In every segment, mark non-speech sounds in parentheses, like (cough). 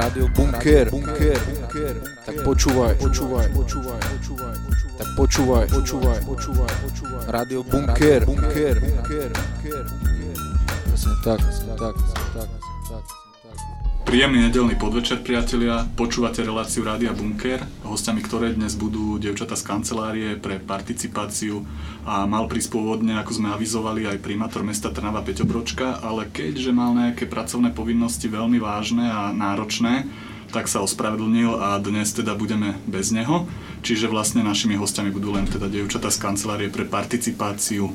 Rádio Bunker, Bunker, Bunker. Tak počúvaj, počúvaj, počúvaj, počúvaj. Tak počúvaj, počúvaj, počúvaj, počúvaj. Rádio Bunker, Bunker, Bunker, Bunker. Presne tak, tak, tak, tak. Príjemný nedelný podvečer, priatelia. Počúvate reláciu Rádia Bunker, hostiami ktoré dnes budú devčata z kancelárie pre participáciu a mal prísť pôvodne, ako sme avizovali, aj primátor mesta Trnava Peťo Bročka, ale keďže mal nejaké pracovné povinnosti veľmi vážne a náročné, tak sa ospravedlnil a dnes teda budeme bez neho. Čiže vlastne našimi hostiami budú len teda devčata z kancelárie pre participáciu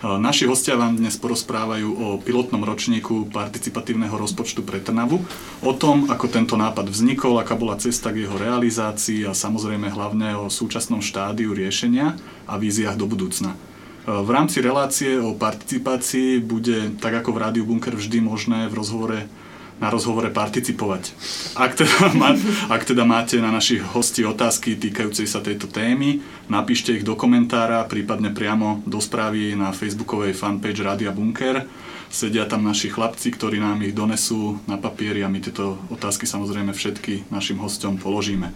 Naši hostia vám dnes porozprávajú o pilotnom ročníku participatívneho rozpočtu pre Trnavu, o tom, ako tento nápad vznikol, aká bola cesta k jeho realizácii a samozrejme hlavne o súčasnom štádiu riešenia a víziách do budúcna. V rámci relácie o participácii bude, tak ako v Rádiu Bunker, vždy možné v rozhovore na rozhovore participovať. Ak teda, má, ak teda máte na našich hostí otázky týkajúcej sa tejto témy, napíšte ich do komentára, prípadne priamo do správy na facebookovej fanpage Radia Bunker. Sedia tam naši chlapci, ktorí nám ich donesú na papieri a my tieto otázky samozrejme všetky našim hostom položíme.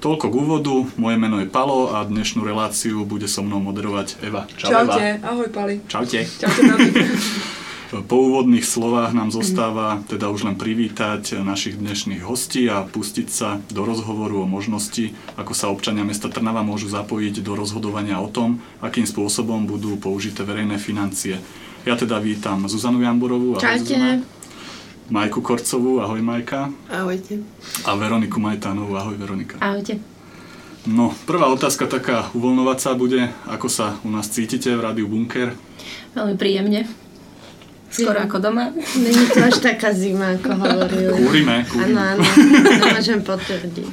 Toľko k úvodu, moje meno je Palo a dnešnú reláciu bude so mnou moderovať Eva. Čau, Čaute, Eva. ahoj Pali. Čaute. Čaute, (laughs) Po úvodných slovách nám zostáva teda už len privítať našich dnešných hostí a pustiť sa do rozhovoru o možnosti, ako sa občania mesta Trnava môžu zapojiť do rozhodovania o tom, akým spôsobom budú použité verejné financie. Ja teda vítam Zuzanu Jamburovú. Ahoj, Čaute. Majku Korcovú, ahoj Majka. Ahojte. A Veroniku Majtánovú, ahoj Veronika. Ahojte. No, prvá otázka taká uvoľnovacia bude, ako sa u nás cítite v Rádiu Bunker? Veľmi príjemne. Skoro ako doma. Není to až taká zima, ako hovorili. Kúrime, kúrime. Áno, áno, to môžem potvrdiť.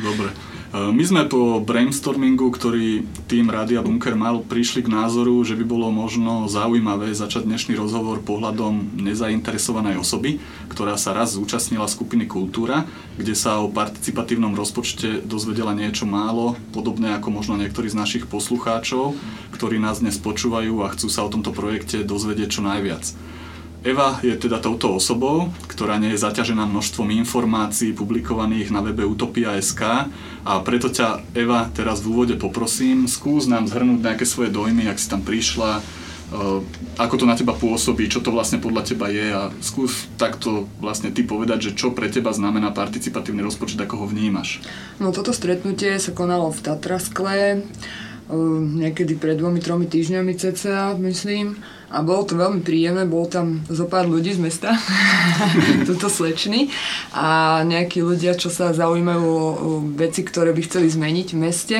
Dobre. E, my sme po brainstormingu, ktorý tým Rádia Bunker mal, prišli k názoru, že by bolo možno zaujímavé začať dnešný rozhovor pohľadom nezainteresovanej osoby, ktorá sa raz zúčastnila skupiny Kultúra, kde sa o participatívnom rozpočte dozvedela niečo málo, podobne ako možno niektorí z našich poslucháčov, ktorí nás dnes počúvajú a chcú sa o tomto projekte dozvedieť čo najviac. Eva je teda touto osobou, ktorá nie je zaťažená množstvom informácií publikovaných na webe Utopia.sk a preto ťa Eva teraz v úvode poprosím, skús nám zhrnúť nejaké svoje dojmy, ak si tam prišla, eh, ako to na teba pôsobí, čo to vlastne podľa teba je a skús takto vlastne ty povedať, že čo pre teba znamená participatívny rozpočet, ako ho vnímaš. No toto stretnutie sa konalo v Tatraskle, niekedy pred dvomi, tromi týždňami cca, myslím. A bolo to veľmi príjemné, bolo tam zo pár ľudí z mesta, (laughs) toto slečny a nejakí ľudia, čo sa zaujímajú o veci, ktoré by chceli zmeniť v meste.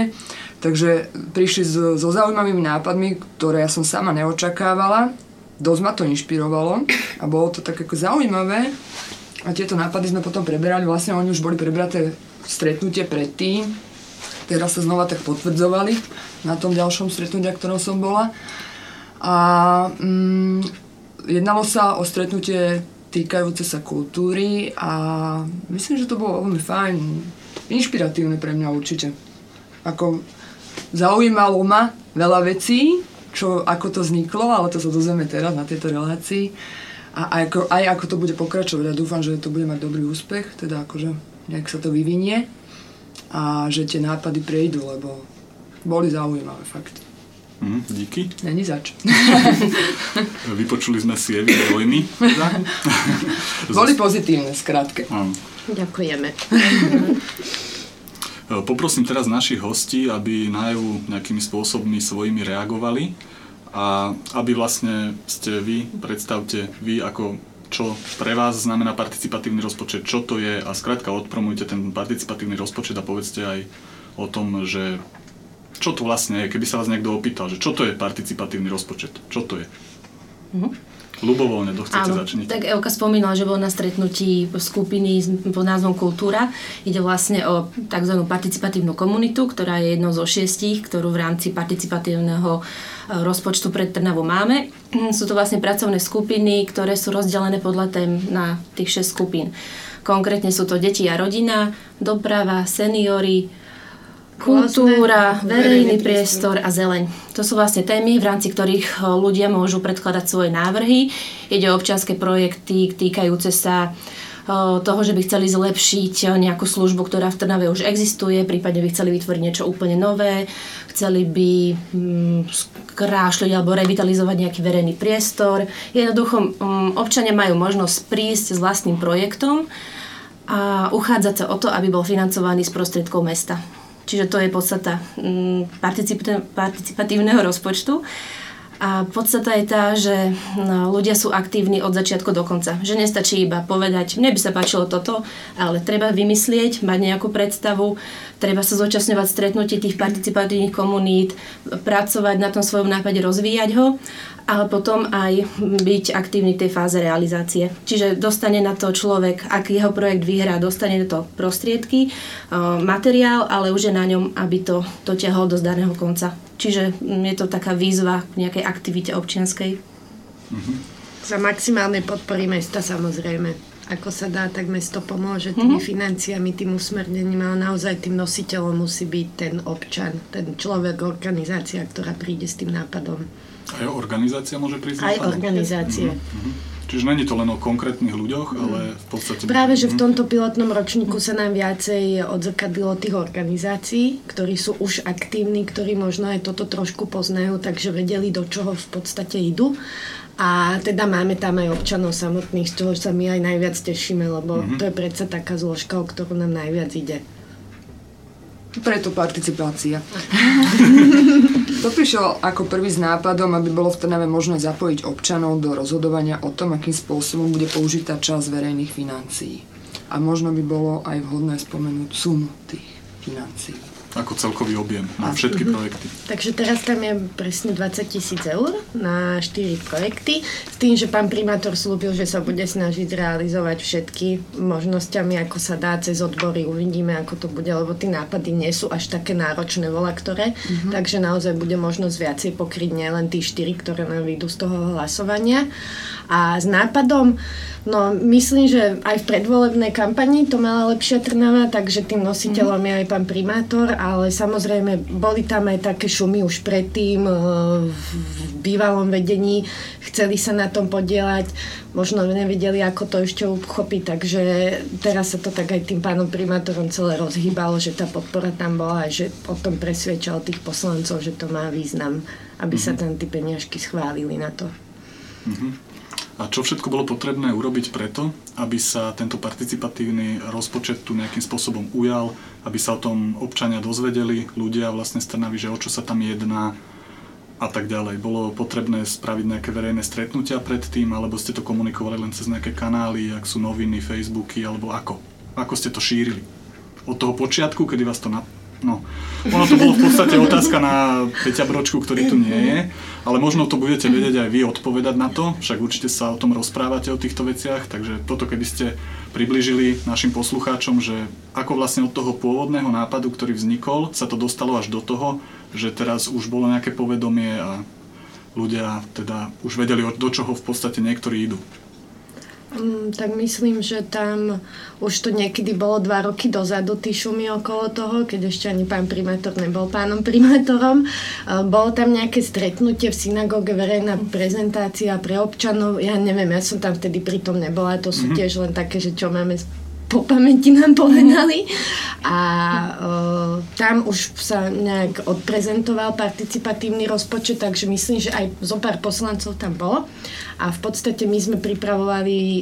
Takže prišli so, so zaujímavými nápadmi, ktoré ja som sama neočakávala. Dosť ma to inšpirovalo a bolo to tak ako zaujímavé. A tieto nápady sme potom preberali, vlastne oni už boli prebraté stretnutie predtým, teraz sa znova tak potvrdzovali na tom ďalšom stretnutí, ktorom som bola. A mm, jednalo sa o stretnutie týkajúce sa kultúry a myslím, že to bolo veľmi fajn, inšpiratívne pre mňa určite. Ako zaujímalo ma veľa vecí, čo, ako to vzniklo, ale to sa dozvieme teraz na tejto relácii. A aj ako, aj ako to bude pokračovať. Ja dúfam, že to bude mať dobrý úspech, teda akože nejak sa to vyvinie a že tie nápady prejdú, lebo boli zaujímavé fakt. Mm, díky. Není zač. (laughs) Vypočuli sme si Evi dojmy. (laughs) Boli pozitívne, skrátke. Ďakujeme. Poprosím teraz našich hostí, aby na Evu nejakými spôsobmi svojimi reagovali a aby vlastne ste vy, predstavte vy ako čo pre vás znamená participatívny rozpočet, čo to je a skrátka odpromujte ten participatívny rozpočet a povedzte aj o tom, že čo to vlastne je, keby sa vás niekto opýtal, že čo to je participatívny rozpočet, čo to je? Mm-hmm. Ľubovoľne, kto chcete Áno, začniť. tak Euka spomínala, že bol na stretnutí skupiny pod názvom Kultúra. Ide vlastne o tzv. participatívnu komunitu, ktorá je jednou zo šiestich, ktorú v rámci participatívneho e, rozpočtu pre Trnavu máme. Sú to vlastne pracovné skupiny, ktoré sú rozdelené podľa tém na tých 6 skupín. Konkrétne sú to deti a rodina, doprava, seniory, Kultúra, verejný priestor a zeleň. To sú vlastne témy, v rámci ktorých eh, ľudia môžu predkladať svoje návrhy. Ide o občianske projekty týkajúce sa toho, že by chceli zlepšiť nejakú službu, ktorá v Trnave už existuje, prípadne by chceli vytvoriť niečo úplne nové, chceli by mm, skrášliť alebo revitalizovať nejaký verejný priestor. Jednoducho mm, občania majú možnosť prísť s vlastným projektom a uchádzať sa o to, aby bol financovaný z prostriedkov mesta. Čiže to je podstata mm, participatívneho rozpočtu. A podstata je tá, že no, ľudia sú aktívni od začiatku do konca. Že nestačí iba povedať, mne by sa páčilo toto, ale treba vymyslieť, mať nejakú predstavu, treba sa zúčastňovať stretnutí tých participatívnych komunít, pracovať na tom svojom nápade, rozvíjať ho ale potom aj byť aktívny v tej fáze realizácie. Čiže dostane na to človek, ak jeho projekt vyhrá, dostane na to prostriedky, materiál, ale už je na ňom, aby to dotiahol do zdaného konca. Čiže je to taká výzva k nejakej aktivite občianskej. Mm-hmm. Za maximálnej podpory mesta samozrejme ako sa dá, tak mesto pomôže tými mm-hmm. financiami, tým usmernením, ale naozaj tým nositeľom musí byť ten občan, ten človek, organizácia, ktorá príde s tým nápadom. Aj organizácia môže prísť? Aj organizácie. Mm-hmm. Čiže není to len o konkrétnych ľuďoch, mm. ale v podstate... Práve, že v mhm. tomto pilotnom ročníku sa nám viacej odzrkadlilo tých organizácií, ktorí sú už aktívni, ktorí možno aj toto trošku poznajú, takže vedeli, do čoho v podstate idú. A teda máme tam aj občanov samotných, z čoho sa my aj najviac tešíme, lebo mm-hmm. to je predsa taká zložka, o ktorú nám najviac ide. Preto participácia. (laughs) to prišlo ako prvý s nápadom, aby bolo v Trnave možné zapojiť občanov do rozhodovania o tom, akým spôsobom bude použitá časť verejných financií. A možno by bolo aj vhodné spomenúť sumu tých financií ako celkový objem na všetky uh-huh. projekty. Takže teraz tam je presne 20 tisíc eur na 4 projekty, s tým, že pán primátor slúbil, že sa bude snažiť realizovať všetky možnosťami, ako sa dá cez odbory. Uvidíme, ako to bude, lebo tie nápady nie sú až také náročné, vola ktoré, uh-huh. takže naozaj bude možnosť viacej pokryť nielen tí 4, ktoré nám vyjdú z toho hlasovania. A s nápadom, no myslím, že aj v predvolebnej kampani to mala lepšia Trnava, takže tým nositeľom mm. je aj pán primátor, ale samozrejme boli tam aj také šumy už predtým e, v bývalom vedení, chceli sa na tom podielať, možno nevedeli, ako to ešte uchopiť, takže teraz sa to tak aj tým pánom primátorom celé rozhýbalo, že tá podpora tam bola a že o tom presvedčal tých poslancov, že to má význam, aby mm-hmm. sa mhm. tam tí peniažky schválili na to. Mm-hmm. A čo všetko bolo potrebné urobiť preto, aby sa tento participatívny rozpočet tu nejakým spôsobom ujal, aby sa o tom občania dozvedeli, ľudia vlastne z Trnavy, že o čo sa tam jedná a tak ďalej. Bolo potrebné spraviť nejaké verejné stretnutia predtým, alebo ste to komunikovali len cez nejaké kanály, ak sú noviny, Facebooky, alebo ako? Ako ste to šírili? Od toho počiatku, kedy vás to No, ono to bolo v podstate otázka na Peťa Bročku, ktorý tu nie je, ale možno to budete vedieť aj vy odpovedať na to, však určite sa o tom rozprávate o týchto veciach, takže toto keby ste približili našim poslucháčom, že ako vlastne od toho pôvodného nápadu, ktorý vznikol, sa to dostalo až do toho, že teraz už bolo nejaké povedomie a ľudia teda už vedeli, do čoho v podstate niektorí idú. Mm, tak myslím, že tam už to niekedy bolo dva roky dozadu, tí šumy okolo toho, keď ešte ani pán primátor nebol pánom primátorom. Bolo tam nejaké stretnutie v synagóge, verejná prezentácia pre občanov. Ja neviem, ja som tam vtedy pritom nebola, to sú mm-hmm. tiež len také, že čo máme po pamäti nám povedali. A uh, tam už sa nejak odprezentoval participatívny rozpočet, takže myslím, že aj zo pár poslancov tam bolo. A v podstate my sme pripravovali e,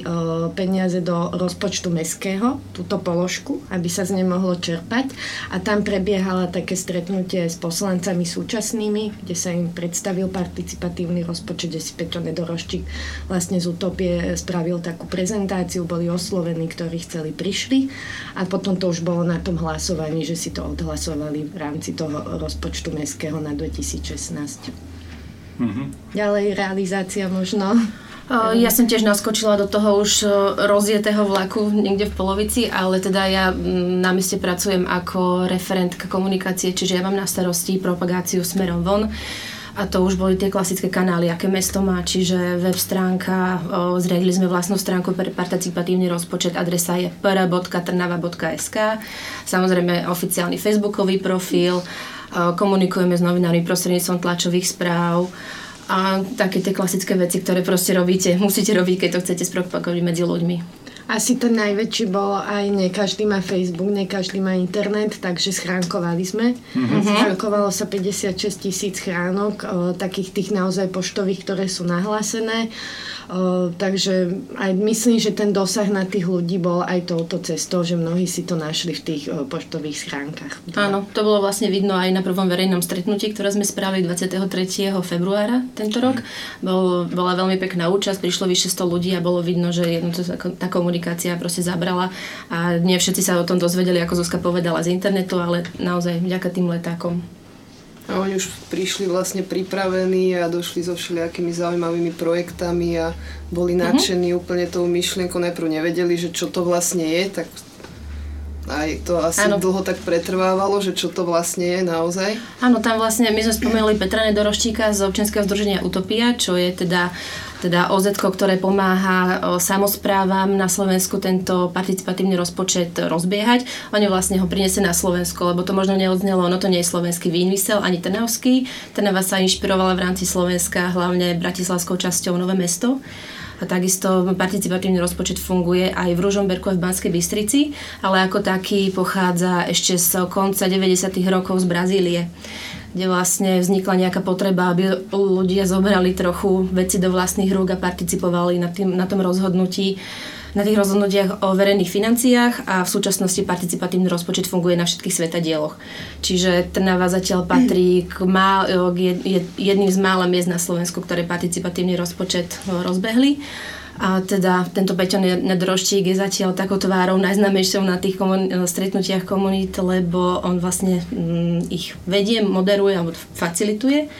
peniaze do rozpočtu mestského, túto položku, aby sa z nej mohlo čerpať. A tam prebiehala také stretnutie s poslancami súčasnými, kde sa im predstavil participatívny rozpočet, kde si Petro Nedoroščík vlastne z Utopie spravil takú prezentáciu, boli oslovení, ktorí chceli, prišli a potom to už bolo na tom hlasovaní, že si to odhlasovali v rámci toho rozpočtu mestského na 2016. Mm-hmm. Ďalej realizácia možno. Ja som tiež naskočila do toho už rozjetého vlaku niekde v polovici, ale teda ja na mieste pracujem ako referentka komunikácie, čiže ja mám na starosti propagáciu smerom von. A to už boli tie klasické kanály, aké mesto má, čiže web stránka, zriadili sme vlastnú stránku pre participatívny rozpočet, adresa je pr.trnava.sk, samozrejme oficiálny facebookový profil, komunikujeme s novinármi prostredníctvom tlačových správ a také tie klasické veci, ktoré proste robíte, musíte robiť, keď to chcete spropagovať medzi ľuďmi. Asi ten najväčší bol aj nie každý má Facebook, nie každý má internet, takže schránkovali sme. Mm-hmm. Schránkovalo sa 56 tisíc chránok, o, takých tých naozaj poštových, ktoré sú nahlásené. O, takže aj myslím, že ten dosah na tých ľudí bol aj touto cestou, že mnohí si to našli v tých o, poštových schránkach. Áno, to bolo vlastne vidno aj na prvom verejnom stretnutí, ktoré sme spravili 23. februára tento rok. Bol, bola veľmi pekná účasť, prišlo vyše 100 ľudí a bolo vidno, že jedno, tá komunikácia komunikácia proste zabrala a nie všetci sa o tom dozvedeli, ako Zuzka povedala z internetu, ale naozaj vďaka tým letákom. A oni už prišli vlastne pripravení a došli so všelijakými zaujímavými projektami a boli mhm. nadšení uh-huh. úplne tou myšlienkou. Najprv nevedeli, že čo to vlastne je, tak aj to asi ano. dlho tak pretrvávalo, že čo to vlastne je naozaj. Áno, tam vlastne my sme spomenuli Petra Nedoroštíka z občianského združenia Utopia, čo je teda teda OZ, ktoré pomáha samozprávam na Slovensku tento participatívny rozpočet rozbiehať. Oni vlastne ho priniesie na Slovensko, lebo to možno neodznelo, ono to nie je slovenský výmysel, ani trnavský. Trnava sa inšpirovala v rámci Slovenska, hlavne bratislavskou časťou Nové mesto. A takisto participatívny rozpočet funguje aj v Ružomberku a v Banskej Bystrici, ale ako taký pochádza ešte z konca 90. rokov z Brazílie kde vlastne vznikla nejaká potreba, aby ľudia zobrali trochu veci do vlastných rúk a participovali na, tým, na tom rozhodnutí na tých rozhodnutiach o verejných financiách a v súčasnosti participatívny rozpočet funguje na všetkých svetadieloch. Čiže Trnava zatiaľ patrí k, má, k jedným z mála miest na Slovensku, ktoré participatívny rozpočet rozbehli. A teda tento Peťo Nedroštík je zatiaľ takou tvárou najznámejšou na tých komun- stretnutiach komunít, lebo on vlastne mm, ich vedie, moderuje alebo facilituje.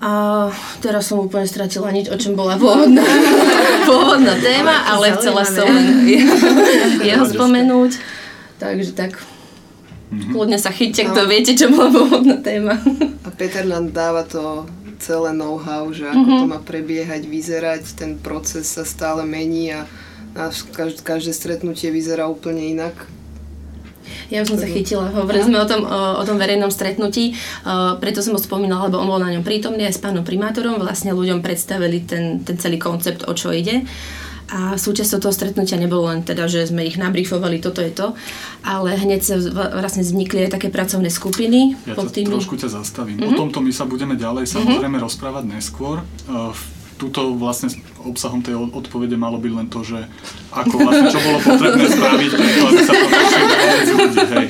A teraz som úplne stratila nič, o čom bola pôvodná, (laughs) pôvodná téma, ale chcela som len (laughs) jeho spomenúť. Takže tak, mm-hmm. kľudne sa chyťte, kto viete, čo bola pôvodná téma. A Peter nám dáva to celé know-how, že ako mm-hmm. to má prebiehať, vyzerať, ten proces sa stále mení a každé, každé stretnutie vyzerá úplne inak. Ja už som sa chytila. Hovorili sme o tom, o, o tom verejnom stretnutí, o, preto som ho spomínala, lebo on bol na ňom prítomný aj s pánom primátorom. Vlastne ľuďom predstavili ten, ten celý koncept, o čo ide. A súčasťou toho stretnutia nebolo len teda, že sme ich nabrifovali, toto je to, ale hneď sa vlastne vznikli aj také pracovné skupiny. Ja pod tými... trošku ťa zastavím. Mm-hmm. O tomto my sa budeme ďalej samozrejme mm-hmm. rozprávať neskôr. Uh, tuto vlastne obsahom tej odpovede malo byť len to, že ako vlastne, čo bolo potrebné spraviť, preto, aby sa to ľudí, hej.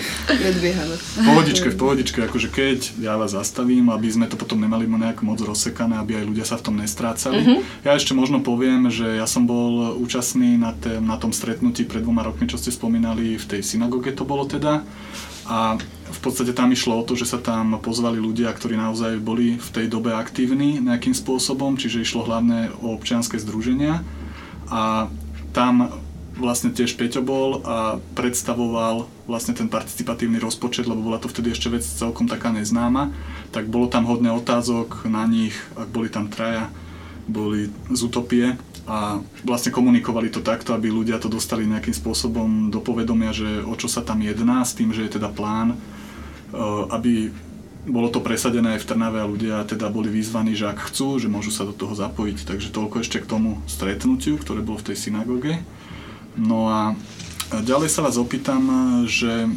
V pohodičke, v pohodičke, akože keď ja vás zastavím, aby sme to potom nemali nejak moc rozsekané, aby aj ľudia sa v tom nestrácali. Mm-hmm. Ja ešte možno poviem, že ja som bol účastný na, tém, na tom stretnutí pred dvoma rokmi, čo ste spomínali, v tej synagóge to bolo teda. A v podstate tam išlo o to, že sa tam pozvali ľudia, ktorí naozaj boli v tej dobe aktívni nejakým spôsobom, čiže išlo hlavne o občianske združenia. A tam vlastne tiež Peťo bol a predstavoval vlastne ten participatívny rozpočet, lebo bola to vtedy ešte vec celkom taká neznáma, tak bolo tam hodne otázok na nich, ak boli tam traja, boli z Utopie a vlastne komunikovali to takto, aby ľudia to dostali nejakým spôsobom do povedomia, že o čo sa tam jedná, s tým, že je teda plán Eh, aby bolo to presadené aj v Trnave a ľudia teda boli vyzvaní, že ak chcú, že môžu sa do toho zapojiť. Takže toľko ešte k tomu stretnutiu, ktoré bolo v tej synagóge. No a ďalej sa vás opýtam, že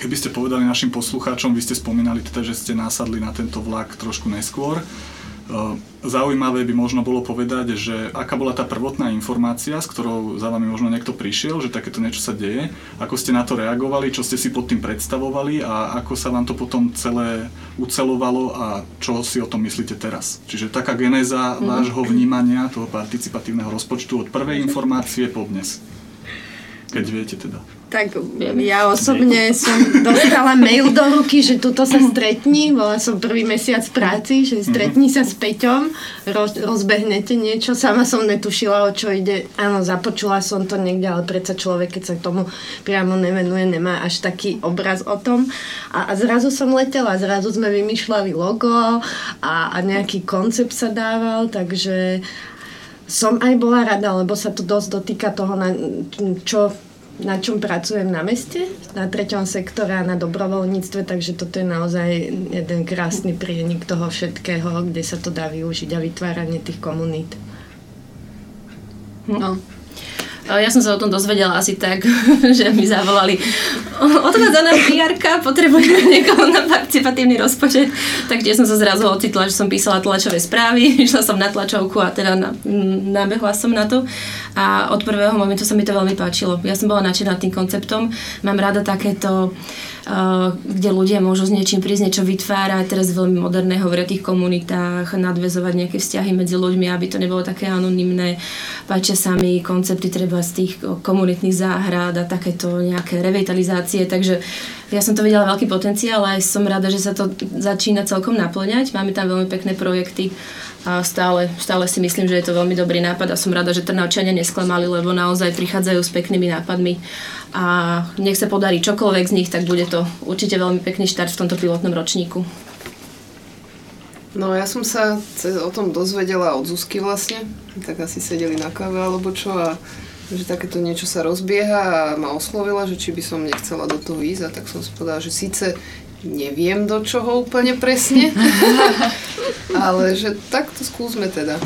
keby ste povedali našim poslucháčom, vy ste spomínali teda, že ste násadli na tento vlak trošku neskôr, zaujímavé by možno bolo povedať, že aká bola tá prvotná informácia, s ktorou za vami možno niekto prišiel, že takéto niečo sa deje, ako ste na to reagovali, čo ste si pod tým predstavovali a ako sa vám to potom celé ucelovalo a čo si o tom myslíte teraz. Čiže taká genéza mm. vášho vnímania toho participatívneho rozpočtu od prvej informácie po dnes. Keď viete teda. Tak ja osobne som dostala mail do ruky, že tuto sa stretni, bola som prvý mesiac práci, že stretni sa s Peťom, roz, rozbehnete niečo, sama som netušila, o čo ide. Áno, započula som to niekde, ale predsa človek, keď sa tomu priamo nevenuje, nemá až taký obraz o tom. A, a zrazu som letela, zrazu sme vymýšľali logo a, a nejaký koncept sa dával, takže som aj bola rada, lebo sa to dosť dotýka toho, na, čo na čom pracujem na meste, na treťom sektore a na dobrovoľníctve, takže toto je naozaj jeden krásny prienik toho všetkého, kde sa to dá využiť a vytváranie tých komunít. No. Ja som sa o tom dozvedela asi tak, (laughs) že mi zavolali odvádza nám PR, potrebujeme niekoho na participatívny rozpočet. Takže som sa zrazu ocitla, že som písala tlačové správy, (laughs) išla som na tlačovku a teda na, nabehla som na to. A od prvého momentu sa mi to veľmi páčilo. Ja som bola nadšená tým konceptom. Mám rada takéto kde ľudia môžu s niečím prísť, niečo vytvárať, teraz veľmi moderné hovoriť o tých komunitách, nadvezovať nejaké vzťahy medzi ľuďmi, aby to nebolo také anonymné. Páčia sa mi koncepty treba z tých komunitných záhrad a takéto nejaké revitalizácie, takže ja som to videla veľký potenciál a aj som rada, že sa to začína celkom naplňať. Máme tam veľmi pekné projekty a stále, stále si myslím, že je to veľmi dobrý nápad a som rada, že Trnavčania nesklamali, lebo naozaj prichádzajú s peknými nápadmi a nech sa podarí čokoľvek z nich, tak bude to určite veľmi pekný štart v tomto pilotnom ročníku. No ja som sa o tom dozvedela od Zuzky vlastne, tak asi sedeli na káve alebo čo a že takéto niečo sa rozbieha a ma oslovila, že či by som nechcela do toho ísť a tak som si povedala, že síce neviem do čoho úplne presne, (laughs) ale že tak to skúsme teda.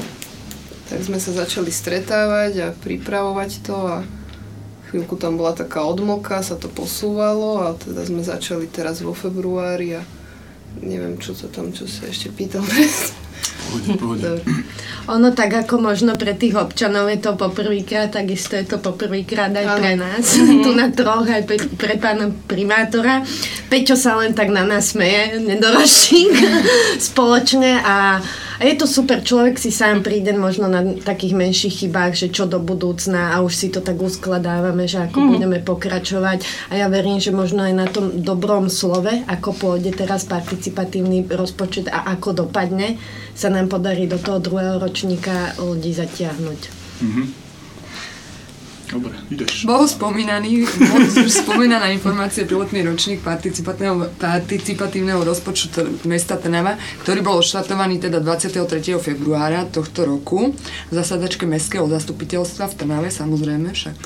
Tak sme sa začali stretávať a pripravovať to a Chvíľku tam bola taká odmoka, sa to posúvalo a teda sme začali teraz vo februári a neviem, čo sa tam, čo sa ešte pýtal Pohode, pohode. Ono tak ako možno pre tých občanov je to poprvýkrát, takisto je to poprvýkrát aj pre nás. Mm-hmm. (laughs) tu na troch aj pre, pre pána primátora. Peťo sa len tak na nás smeje, nedorošík (laughs) spoločne a a je to super, človek si sám príde možno na takých menších chybách, že čo do budúcna a už si to tak uskladávame, že ako mm. budeme pokračovať. A ja verím, že možno aj na tom dobrom slove, ako pôjde teraz participatívny rozpočet a ako dopadne, sa nám podarí do toho druhého ročníka ľudí zatiahnuť. Mm-hmm. Dobre, ideš. Bol spomínaný, bol (laughs) spomínaná informácia pilotný ročník participatívneho, rozpočtu mesta Trnava, ktorý bol odštartovaný teda 23. februára tohto roku v zasadačke Mestského zastupiteľstva v Trnave, samozrejme, však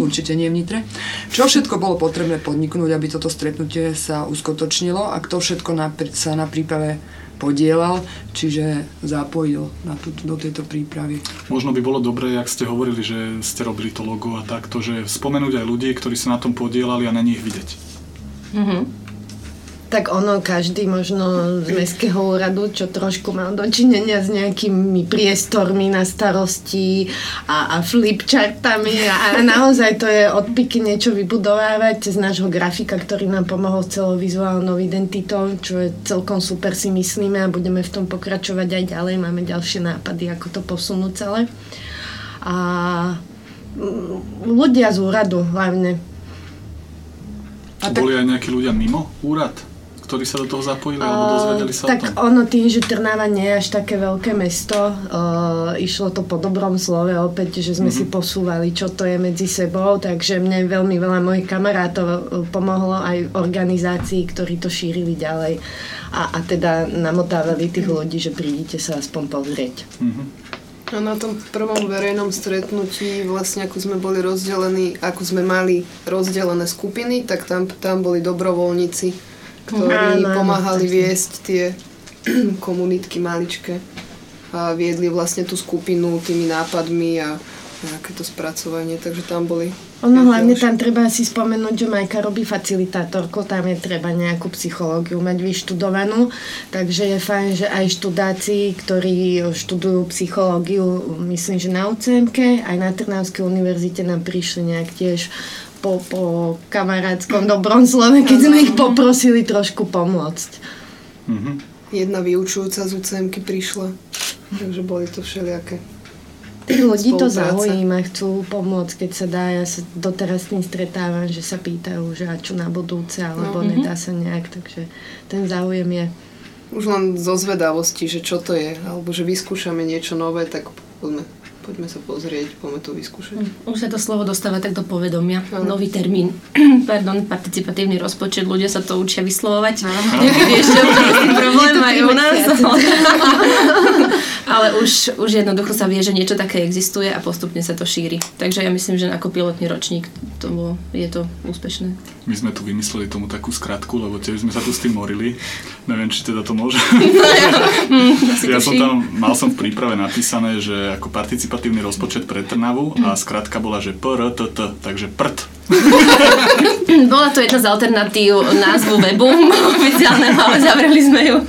určite nie v. Čo všetko bolo potrebné podniknúť, aby toto stretnutie sa uskutočnilo a kto všetko na, sa na príprave podielal, čiže zapojil na tú, do tejto prípravy. Možno by bolo dobré, ak ste hovorili, že ste robili to logo a takto, že spomenúť aj ľudí, ktorí sa na tom podielali a na nich vidieť. Mm-hmm. Tak ono, každý možno z mestského úradu, čo trošku mal dočinenia s nejakými priestormi na starosti a, a flipchartami a, a naozaj to je odpiky niečo vybudovávať cez nášho grafika, ktorý nám pomohol s celou vizuálnou identitou, čo je celkom super si myslíme a budeme v tom pokračovať aj ďalej. Máme ďalšie nápady, ako to posunúť celé. A mm, ľudia z úradu hlavne. A tak... Boli aj nejakí ľudia mimo úrad? Ktorí sa do toho zapojili alebo dozvedeli sa tak o tom? ono tým, že Trnava nie je až také veľké mesto, uh, išlo to po dobrom slove opäť, že sme mm-hmm. si posúvali, čo to je medzi sebou, takže mne veľmi veľa mojich kamarátov pomohlo aj organizácií, ktorí to šírili ďalej a, a teda namotávali tých ľudí, že prídite sa aspoň pozrieť. Mm-hmm. A na tom prvom verejnom stretnutí, vlastne ako sme boli rozdelení, ako sme mali rozdelené skupiny, tak tam, tam boli dobrovoľníci, ktorí áno, pomáhali áno, viesť tie (clears throat) komunitky maličké a viedli vlastne tú skupinu tými nápadmi a nejaké to spracovanie, takže tam boli ono hlavne tam treba si spomenúť, že Majka robí facilitátorko, tam je treba nejakú psychológiu mať vyštudovanú, takže je fajn, že aj študáci, ktorí študujú psychológiu, myslím, že na UCMK, aj na Trnavskej univerzite nám prišli nejak tiež po, po kamarátskom dobrom slove, keď sme ich poprosili trošku pomôcť. Mm-hmm. Jedna vyučujúca z UCMky prišla, takže boli to všelijaké. Tých ľudí to zaujíma, chcú pomôcť, keď sa dá. Ja sa doteraz s tým stretávam, že sa pýtajú, že a čo na budúce, alebo no. nedá sa nejak, takže ten záujem je. Už len zo zvedavosti, že čo to je, alebo že vyskúšame niečo nové, tak poďme Poďme sa pozrieť, poďme to vyskúšať. Hm, už sa to slovo dostáva tak do povedomia. Ano. Nový termín. (clears throat) Pardon, participatívny rozpočet. Ľudia sa to učia vyslovovať. Niekedy ešte problém aj u nás. (laughs) Ale už, už jednoducho sa vie, že niečo také existuje a postupne sa to šíri. Takže ja myslím, že ako pilotný ročník to bolo, je to úspešné. My sme tu vymysleli tomu takú skratku, lebo tiež sme sa tu s tým morili. Neviem, či teda to môže. (laughs) (laughs) ja som tam, mal som v príprave napísané, že ako participatívny rozpočet pre Trnavu a skratka bola, že PRTT, takže PRT. (laughs) Bola to jedna z alternatív názvu webu (laughs) oficiálneho, ale zavreli sme ju. (laughs)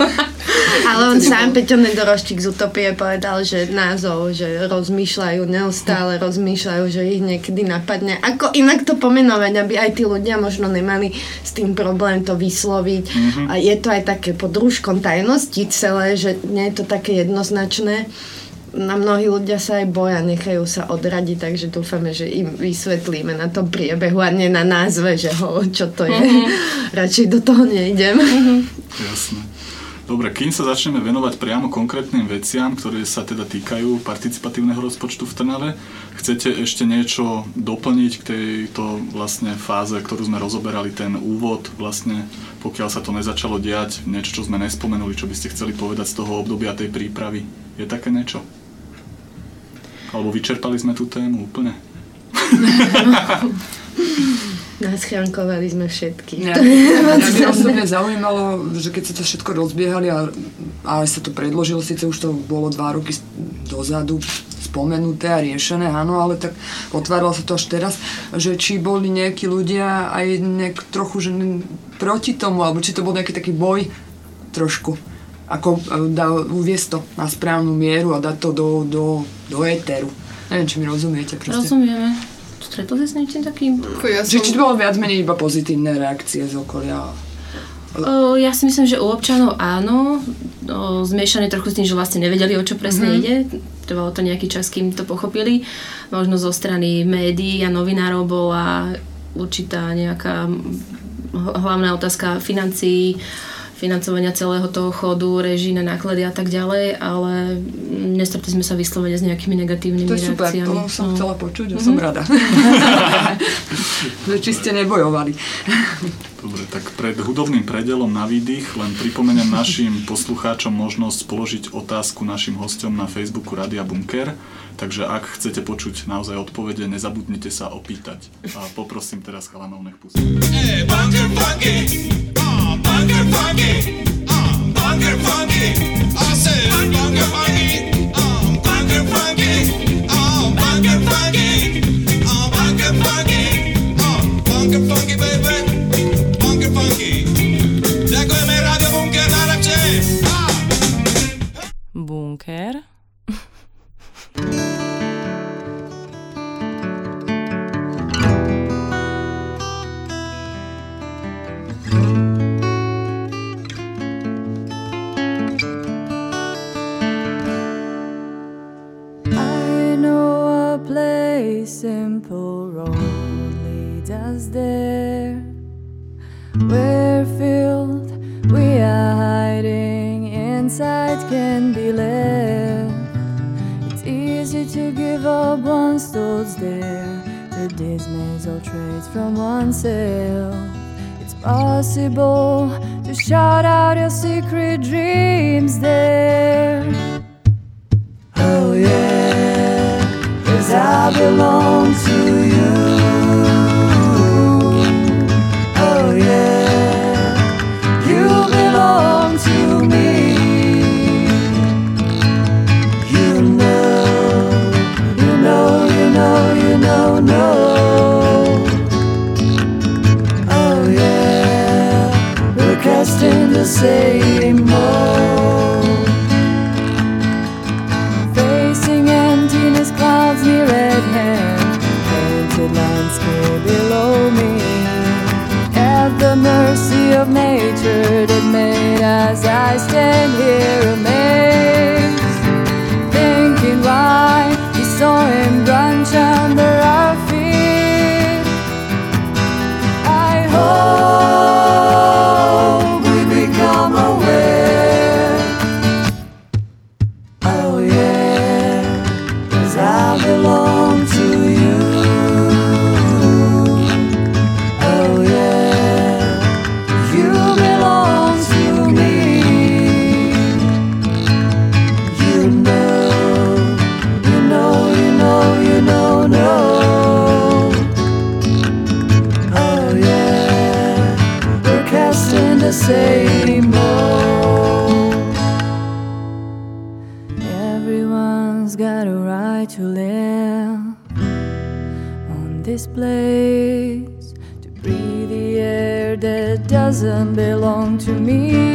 Ale on sám Peťo Nedoroščík z Utopie povedal, že názov, že rozmýšľajú, neustále rozmýšľajú, že ich niekedy napadne. Ako inak to pomenovať, aby aj tí ľudia možno nemali s tým problém to vysloviť. Mm-hmm. A je to aj také pod rúškom tajnosti celé, že nie je to také jednoznačné na mnohí ľudia sa aj boja, nechajú sa odradiť, takže dúfame, že im vysvetlíme na tom priebehu a nie na názve, že ho, čo to je. Mm-hmm. (laughs) Radšej do toho nejdem. Mm-hmm. Jasné. Dobre, kým sa začneme venovať priamo konkrétnym veciam, ktoré sa teda týkajú participatívneho rozpočtu v Trnave, chcete ešte niečo doplniť k tejto vlastne fáze, ktorú sme rozoberali, ten úvod vlastne, pokiaľ sa to nezačalo diať, niečo, čo sme nespomenuli, čo by ste chceli povedať z toho obdobia tej prípravy. Je také niečo? Alebo vyčerpali sme tú tému úplne? (laughs) Naschrankovali sme všetky. Ja, mňa by osobne zaujímalo, že keď sa to všetko rozbiehali a, a sa to predložilo, síce už to bolo dva roky dozadu spomenuté a riešené, áno, ale tak otváralo sa to až teraz, že či boli nejakí ľudia aj nejak trochu že proti tomu, alebo či to bol nejaký taký boj trošku ako e, dá, uviesť to na správnu mieru a dať to do, do, do éteru. Neviem, či mi rozumiete. Proste. Rozumieme. Stretol si s niečím takým? Ja som... Či, či to bolo viac menej iba pozitívne reakcie z okolia? O, ja si myslím, že u občanov áno, o, zmiešané trochu s tým, že vlastne nevedeli, o čo presne mm-hmm. ide. Trvalo to nejaký čas, kým to pochopili. Možno zo strany médií a novinárov bola určitá nejaká hlavná otázka financií, financovania celého toho chodu, režijné náklady a tak ďalej, ale nestretli sme sa vyslovene s nejakými negatívnymi to je super, reakciami. to som no. chcela počuť a mm-hmm. som rada. (laughs) či ste nebojovali. Dobre, tak pred hudobným predelom na výdych len pripomeniem našim (laughs) poslucháčom možnosť položiť otázku našim hostom na Facebooku Radia Bunker. Takže ak chcete počuť naozaj odpovede, nezabudnite sa opýtať. A poprosím teraz chalanov nech pustí. Hey, bunker, bunker. Bunker funky, uh, bunker funky. I said bunker funky, simple road leads us there. We're filled, we are hiding, inside can be left. It's easy to give up once thoughts there. The dismissal traits from oneself. It's possible to shout out your secret dreams there. Oh, yeah. I belong to you. Oh, yeah, you belong to me. You know, you know, you know, you know, know. Oh, yeah, we're casting the same mold. Nature that made us. I stand here amazed, thinking why we saw him this place, to breathe the air that doesn't belong to me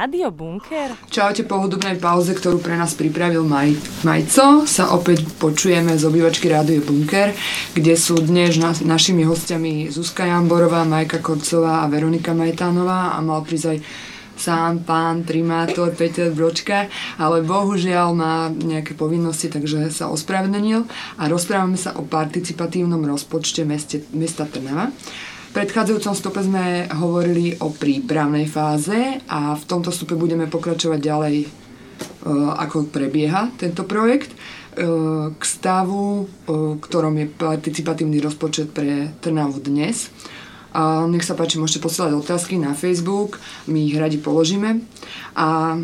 Rádio Bunker? Čaute po hudobnej pauze, ktorú pre nás pripravil Maj, Majco. Sa opäť počujeme z obývačky Rádio Bunker, kde sú dnes na, našimi hostiami Zuzka Jamborová, Majka Korcová a Veronika Majtánová a mal prísť aj sám pán primátor Peter Bročka, ale bohužiaľ má nejaké povinnosti, takže sa ospravedlnil a rozprávame sa o participatívnom rozpočte meste, mesta Trnava. V predchádzajúcom stupe sme hovorili o prípravnej fáze a v tomto stupe budeme pokračovať ďalej, e, ako prebieha tento projekt, e, k stavu, e, ktorom je participatívny rozpočet pre Trnavu dnes. A nech sa páči, môžete posielať otázky na Facebook, my ich radi položíme. A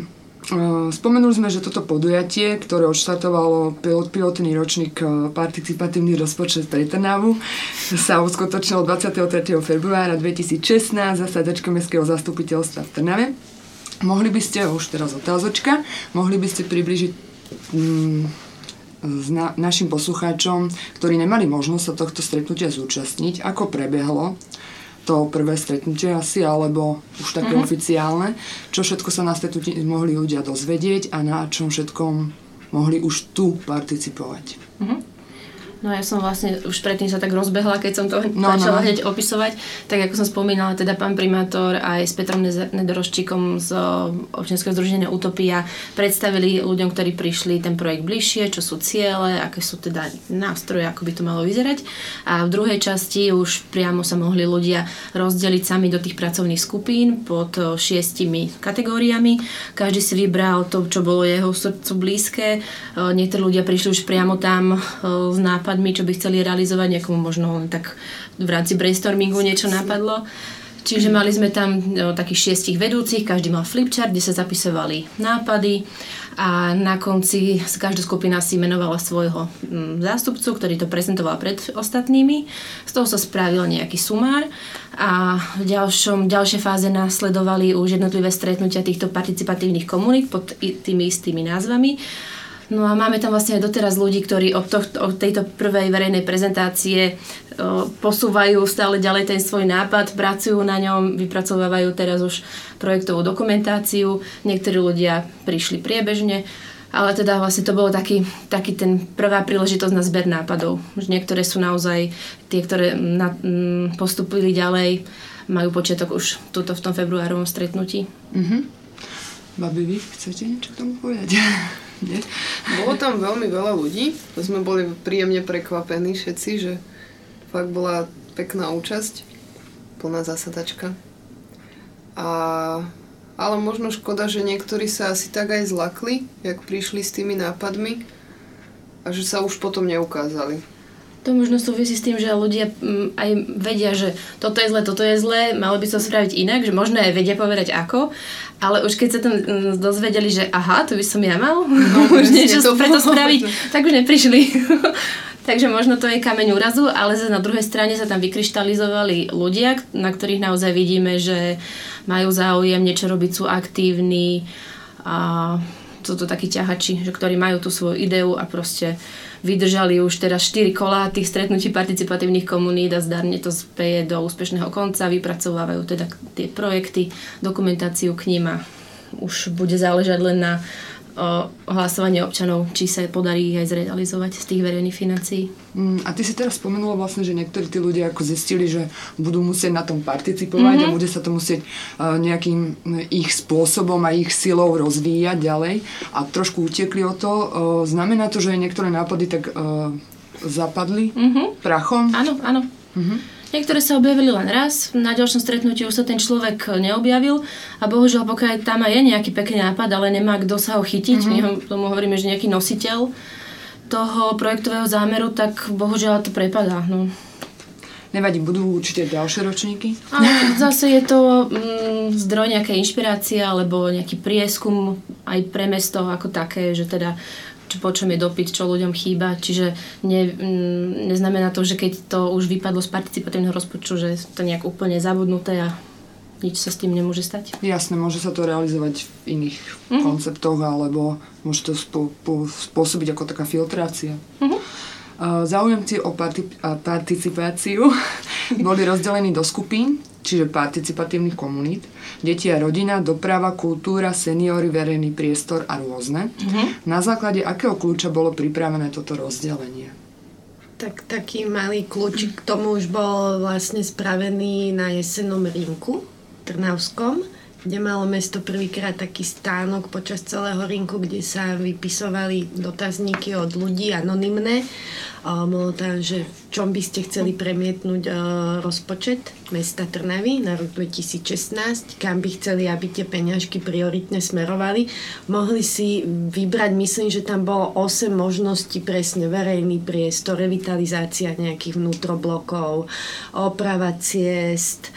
spomenuli sme, že toto podujatie, ktoré odštartovalo pilot, pilotný ročník e, participatívny rozpočet Trnavu, sa uskutočnilo 23. februára 2016 za sadačkou Mestského zastupiteľstva v Trnave. Mohli by ste, už teraz otázočka, mohli by ste približiť mm, na, našim poslucháčom, ktorí nemali možnosť sa tohto stretnutia zúčastniť, ako prebehlo to prvé stretnutie asi, alebo už také mm-hmm. oficiálne, čo všetko sa na stretnutí mohli ľudia dozvedieť a na čom všetkom mohli už tu participovať. Mhm. No ja som vlastne už predtým sa tak rozbehla, keď som to No, no, začala no. hneď opisovať. Tak ako som spomínala, teda pán primátor aj s Petrom Nedoroščíkom z občianského združenia Utopia predstavili ľuďom, ktorí prišli ten projekt bližšie, čo sú ciele, aké sú teda nástroje, ako by to malo vyzerať. A v druhej časti už priamo sa mohli ľudia rozdeliť sami do tých pracovných skupín pod eh, šiestimi kategóriami. Každý si vybral to, čo bolo jeho srdcu blízke. Eh, Niektorí ľudia prišli už priamo tam eh, s nápadmi, čo by chceli realizovať, niekomu možno tak v rámci brainstormingu niečo napadlo. Čiže mali sme tam no, takých šiestich vedúcich, každý mal flipchart, kde sa zapisovali nápady a na konci každá skupina si menovala svojho mm, zástupcu, ktorý to prezentoval pred ostatnými. Z toho sa spravil nejaký sumár a v ďalšom, ďalšej fáze následovali už jednotlivé stretnutia týchto participatívnych komunít pod tými istými názvami. No a máme tam vlastne aj doteraz ľudí, ktorí od, tohto, od tejto prvej verejnej prezentácie o, posúvajú stále ďalej ten svoj nápad, pracujú na ňom, vypracovávajú teraz už projektovú dokumentáciu. Niektorí ľudia prišli priebežne, ale teda vlastne to bolo taký, taký ten prvá príležitosť na zber nápadov. Už niektoré sú naozaj tie, ktoré na, m, postupili ďalej, majú počiatok už tuto v tom februárovom stretnutí. Mhm. Babi, vy chcete niečo k tomu povedať? (laughs) Nie? Bolo tam veľmi veľa ľudí, to sme boli príjemne prekvapení všetci, že fakt bola pekná účasť, plná zasadačka. A, ale možno škoda, že niektorí sa asi tak aj zlakli, jak prišli s tými nápadmi a že sa už potom neukázali. To možno súvisí s tým, že ľudia mm, aj vedia, že toto je zle, toto je zle, malo by sa spraviť inak, že možno aj vedia povedať ako, ale už keď sa tam mm, dozvedeli, že aha, to by som ja mal, no, (laughs) už niečo to (laughs) preto spraviť, tak už neprišli. (laughs) Takže možno to je kameň úrazu, ale zase na druhej strane sa tam vykryštalizovali ľudia, na ktorých naozaj vidíme, že majú záujem niečo robiť, sú aktívni a sú to takí ťahači, že ktorí majú tú svoju ideu a proste vydržali už teraz 4 kolá tých stretnutí participatívnych komunít a zdarne to speje do úspešného konca, vypracovávajú teda tie projekty, dokumentáciu k ním a už bude záležať len na hlasovanie občanov, či sa podarí ich aj zrealizovať z tých verejných financií. Mm, a ty si teraz spomenula vlastne, že niektorí tí ľudia ako zistili, že budú musieť na tom participovať mm-hmm. a bude sa to musieť uh, nejakým ich spôsobom a ich silou rozvíjať ďalej a trošku utekli o to. Uh, znamená to, že niektoré nápady tak uh, zapadli mm-hmm. prachom? Áno, áno. Mm-hmm. Niektoré sa objavili len raz, na ďalšom stretnutí už sa ten človek neobjavil a bohužiaľ pokiaľ tam aj je nejaký pekný nápad, ale nemá kto sa ho chytiť, mm-hmm. my ho, tomu hovoríme, že nejaký nositeľ toho projektového zámeru, tak bohužiaľ to prepadá. No. Nevadí, budú určite ďalšie ročníky? Ale zase je to mm, zdroj nejakej inšpirácie alebo nejaký prieskum aj pre mesto ako také, že teda čo, po čom je dopyt, čo ľuďom chýba. Čiže ne, m, neznamená to, že keď to už vypadlo z participatívneho rozpočtu, že je to nejak úplne zabudnuté a nič sa s tým nemôže stať. Jasné, môže sa to realizovať v iných mm-hmm. konceptoch, alebo môže to spô- spôsobiť ako taká filtrácia. Mm-hmm. Záujemci o parti- participáciu (laughs) boli rozdelení do skupín čiže participatívnych komunít, deti a rodina, doprava, kultúra, seniory, verejný priestor a rôzne. Uh-huh. Na základe akého kľúča bolo pripravené toto rozdelenie? Tak taký malý kľúčik k tomu už bol vlastne spravený na jesennom rinku Trnavskom, kde malo mesto prvýkrát taký stánok počas celého rinku, kde sa vypisovali dotazníky od ľudí anonymné. Bolo tam, že v čom by ste chceli premietnúť uh, rozpočet mesta Trnavy na rok 2016, kam by chceli, aby tie peňažky prioritne smerovali. Mohli si vybrať, myslím, že tam bolo 8 možností presne, verejný priestor, revitalizácia nejakých vnútroblokov, oprava ciest,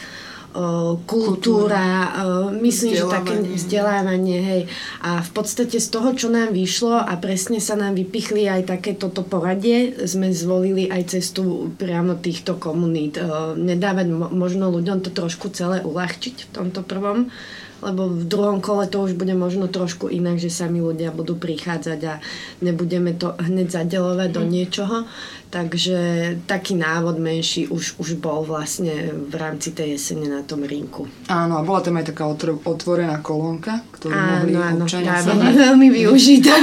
kultúra, myslím, že také vzdelávanie, hej. A v podstate z toho, čo nám vyšlo a presne sa nám vypichli aj také toto poradie, sme zvolili aj cestu priamo týchto komunít. Nedávať možno ľuďom to trošku celé uľahčiť v tomto prvom lebo v druhom kole to už bude možno trošku inak, že sami ľudia budú prichádzať a nebudeme to hneď zadelovať do mhm. niečoho. Takže taký návod menší už, už bol vlastne v rámci tej jesene na tom rinku. Áno, a bola tam aj taká otvorená kolónka, ktorú áno, mohli áno, občania sa veľmi využitá.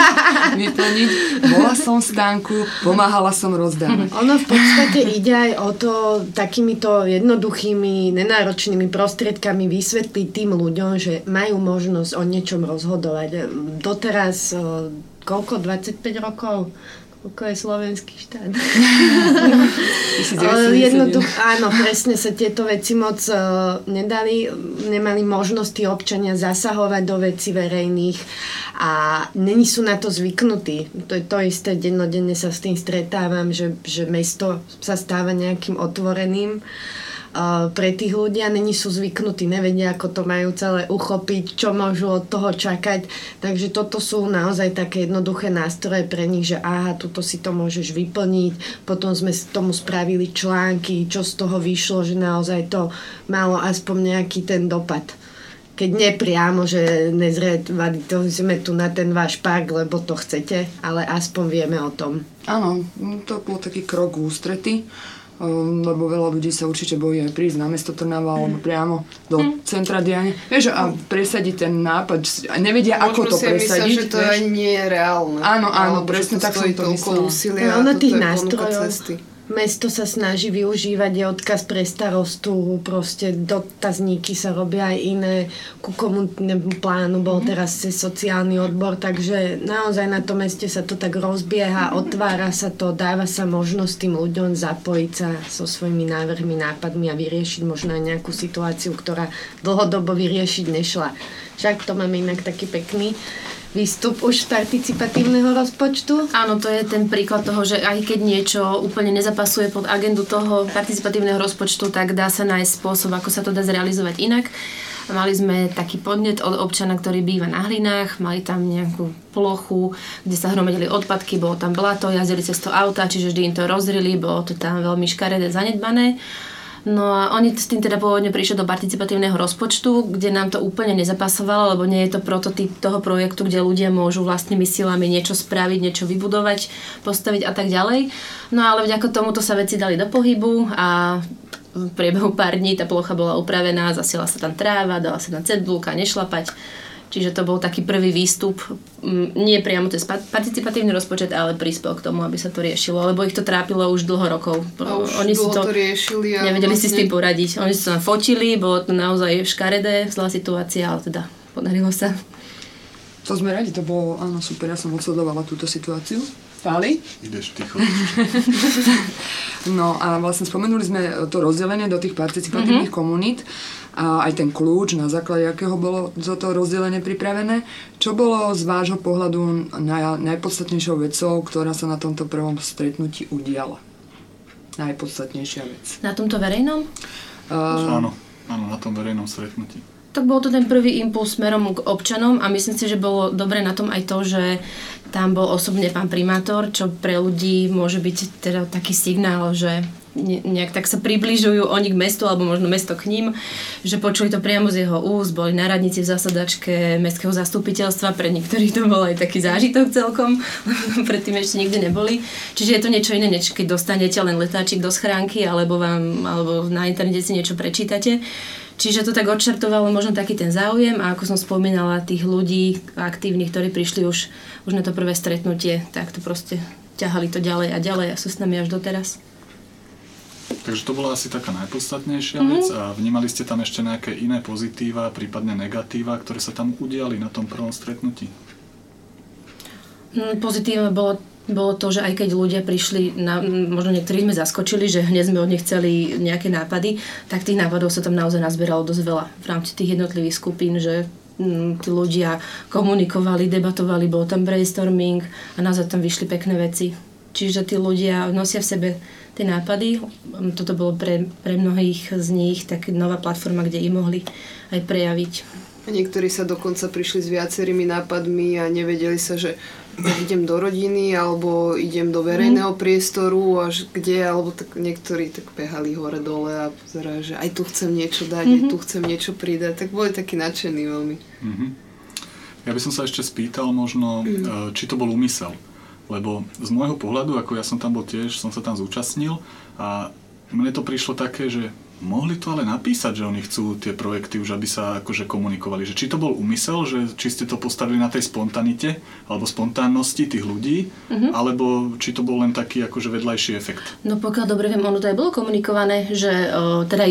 (laughs) vyplniť. Bola som v stánku, pomáhala som rozdávať. Ono v podstate ide aj o to takýmito jednoduchými, nenáročnými prostriedkami vysvetliť tým ľuďom, že majú možnosť o niečom rozhodovať. Doteraz koľko? 25 rokov? Koľko je slovenský štát? Jednoducho, áno, presne sa tieto veci moc uh, nedali, nemali možnosti občania zasahovať do veci verejných a není sú na to zvyknutí. To je to isté, dennodenne sa s tým stretávam, že, že mesto sa stáva nejakým otvoreným uh, pre tých ľudia není sú zvyknutí, nevedia, ako to majú celé uchopiť, čo môžu od toho čakať. Takže toto sú naozaj také jednoduché nástroje pre nich, že aha, tuto si to môžeš vyplniť. Potom sme tomu spravili články, čo z toho vyšlo, že naozaj to malo aspoň nejaký ten dopad keď nepriamo, že sme tu na ten váš park, lebo to chcete, ale aspoň vieme o tom. Áno, to bol taký krok ústrety. Um, lebo veľa ľudí sa určite bojí aj prísť na mesto Trnava alebo priamo do mm. centra diania. Vieš, a presadiť ten nápad, nevedia, Môžeme ako to presadiť. Môžeme že to vieš? nie je reálne. Áno, áno, presne tak som to myslela. No, ono tých nástrojov, Mesto sa snaží využívať, je odkaz pre starostu, proste dotazníky sa robia aj iné, ku komunitnému plánu bol mhm. teraz sociálny odbor, takže naozaj na tom meste sa to tak rozbieha, otvára sa to, dáva sa možnosť tým ľuďom zapojiť sa so svojimi návrhmi, nápadmi a vyriešiť možno aj nejakú situáciu, ktorá dlhodobo vyriešiť nešla. Však to máme inak taký pekný výstup už participatívneho rozpočtu? Áno, to je ten príklad toho, že aj keď niečo úplne nezapasuje pod agendu toho participatívneho rozpočtu, tak dá sa nájsť spôsob, ako sa to dá zrealizovať inak. Mali sme taký podnet od občana, ktorý býva na hlinách, mali tam nejakú plochu, kde sa hromadili odpadky, bolo tam blato, jazdili cez to auta, čiže vždy im to rozrili, bolo to tam veľmi škaredé, zanedbané. No a oni s tým teda pôvodne prišli do participatívneho rozpočtu, kde nám to úplne nezapasovalo, lebo nie je to prototyp toho projektu, kde ľudia môžu vlastnými silami niečo spraviť, niečo vybudovať, postaviť a tak ďalej. No ale vďaka tomuto sa veci dali do pohybu a v priebehu pár dní tá plocha bola upravená, zasiela sa tam tráva, dala sa tam cedulka, nešlapať Čiže to bol taký prvý výstup, nie priamo cez pa- participatívny rozpočet, ale prispel k tomu, aby sa to riešilo, lebo ich to trápilo už dlho rokov. A už Oni si dlho to, to riešili a nevedeli si s tým vlastne- poradiť. Oni si to tam fotili, bolo to naozaj škaredé, zlá situácia, ale teda podarilo sa. To sme radi, to bolo, áno, super, ja som odsledovala túto situáciu. Páli? Ideš ticho. (laughs) No a vlastne spomenuli sme to rozdelenie do tých participatívnych mm-hmm. komunít a aj ten kľúč, na základe akého bolo za to rozdelenie pripravené. Čo bolo z vášho pohľadu naj, najpodstatnejšou vecou, ktorá sa na tomto prvom stretnutí udiala? Najpodstatnejšia vec. Na tomto verejnom? Uh, Áno, áno, na tom verejnom stretnutí. Tak bol to ten prvý impuls smerom k občanom a myslím si, že bolo dobre na tom aj to, že tam bol osobne pán primátor, čo pre ľudí môže byť teda taký signál, že ne- nejak tak sa približujú oni k mestu alebo možno mesto k ním, že počuli to priamo z jeho úst, boli na radnici v zasadačke mestského zastupiteľstva, pre niektorých to bol aj taký zážitok celkom, predtým ešte nikdy neboli. Čiže je to niečo iné, než keď dostanete len letáčik do schránky alebo, vám, alebo na internete si niečo prečítate. Čiže to tak odčartovalo možno taký ten záujem a ako som spomínala, tých ľudí aktívnych, ktorí prišli už, už na to prvé stretnutie, tak to proste ťahali to ďalej a ďalej a sú s nami až doteraz. Takže to bola asi taká najpodstatnejšia Mhm. vec a vnímali ste tam ešte nejaké iné pozitíva, prípadne negatíva, ktoré sa tam udiali na tom prvom stretnutí? Mm, Pozitívne bolo, bolo to, že aj keď ľudia prišli, na, možno niektorí sme zaskočili, že hneď sme od nich chceli nejaké nápady, tak tých nápadov sa tam naozaj nazbieralo dosť veľa v rámci tých jednotlivých skupín, že tí ľudia komunikovali, debatovali, bol tam brainstorming a naozaj tam vyšli pekné veci. Čiže tí ľudia nosia v sebe tie nápady. Toto bolo pre, pre mnohých z nich tak nová platforma, kde im mohli aj prejaviť. A niektorí sa dokonca prišli s viacerými nápadmi a nevedeli sa, že idem do rodiny alebo idem do verejného priestoru až kde, alebo tak niektorí tak behali hore dole a pozerali, že aj tu chcem niečo dať, aj tu chcem niečo pridať. Tak boli takí nadšení veľmi. Mhm. Ja by som sa ešte spýtal možno, e, či to bol úmysel. Lebo z môjho pohľadu, ako ja som tam bol tiež, som sa tam zúčastnil a mne to prišlo také, že mohli to ale napísať, že oni chcú tie projekty už, aby sa akože komunikovali. Že či to bol úmysel, že či ste to postavili na tej spontanite alebo spontánnosti tých ľudí, alebo či to bol len taký akože vedľajší efekt. No pokiaľ dobre viem, ono to aj bolo komunikované, že o, teda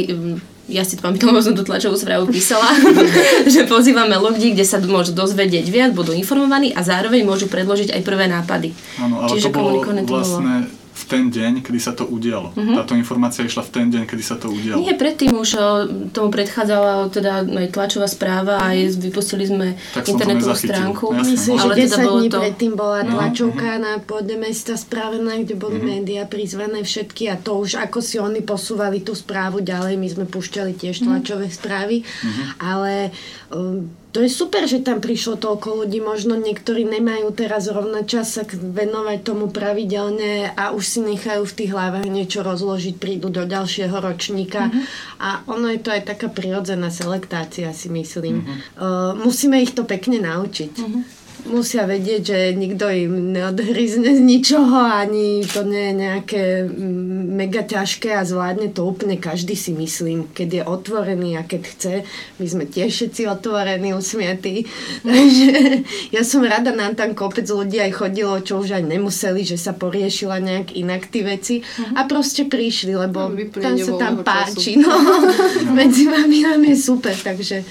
ja si to pamätám, (laughs) som tú tlačovú správu písala, (laughs) že pozývame ľudí, kde sa môžu dozvedieť viac, budú informovaní a zároveň môžu predložiť aj prvé nápady. Áno, ale Čiže to bolo komunikované to bolo. V ten deň, kedy sa to udialo. Táto informácia išla v ten deň, kedy sa to udialo. Nie, predtým už o, tomu predchádzala teda aj tlačová správa a aj vypustili sme Tak internetovú stránku. Jasné, Myslím, Ale že teda 10 bolo dní to- predtým bola No, tlačovka na pôde mesta spravená, kde boli médiá prizvané všetky a to už ako si oni posúvali tú správu ďalej, my sme púšťali tiež tlačové správy, ale um, to je super, že tam prišlo toľko ľudí, možno niektorí nemajú teraz rovna čas sa venovať tomu pravidelne a už si nechajú v tých hlavách niečo rozložiť, prídu do ďalšieho ročníka. A ono je to aj taká prirodzená selektácia, si myslím. Uh, musíme ich to pekne naučiť musia vedieť, že nikto im neodhryzne z ničoho, ani to nie je nejaké mm, mega ťažké a zvládne to úplne každý si myslím, keď je otvorený a keď chce. My sme tiež všetci otvorení, usmiatí. (laughs) Takže ja som rada, nám tam kopec ľudí aj chodilo, čo už aj nemuseli, že sa poriešila nejak inak tí veci a proste prišli, lebo No, tam sa tam páči. No, (laughs) (laughs) medzi vami nám je super, takže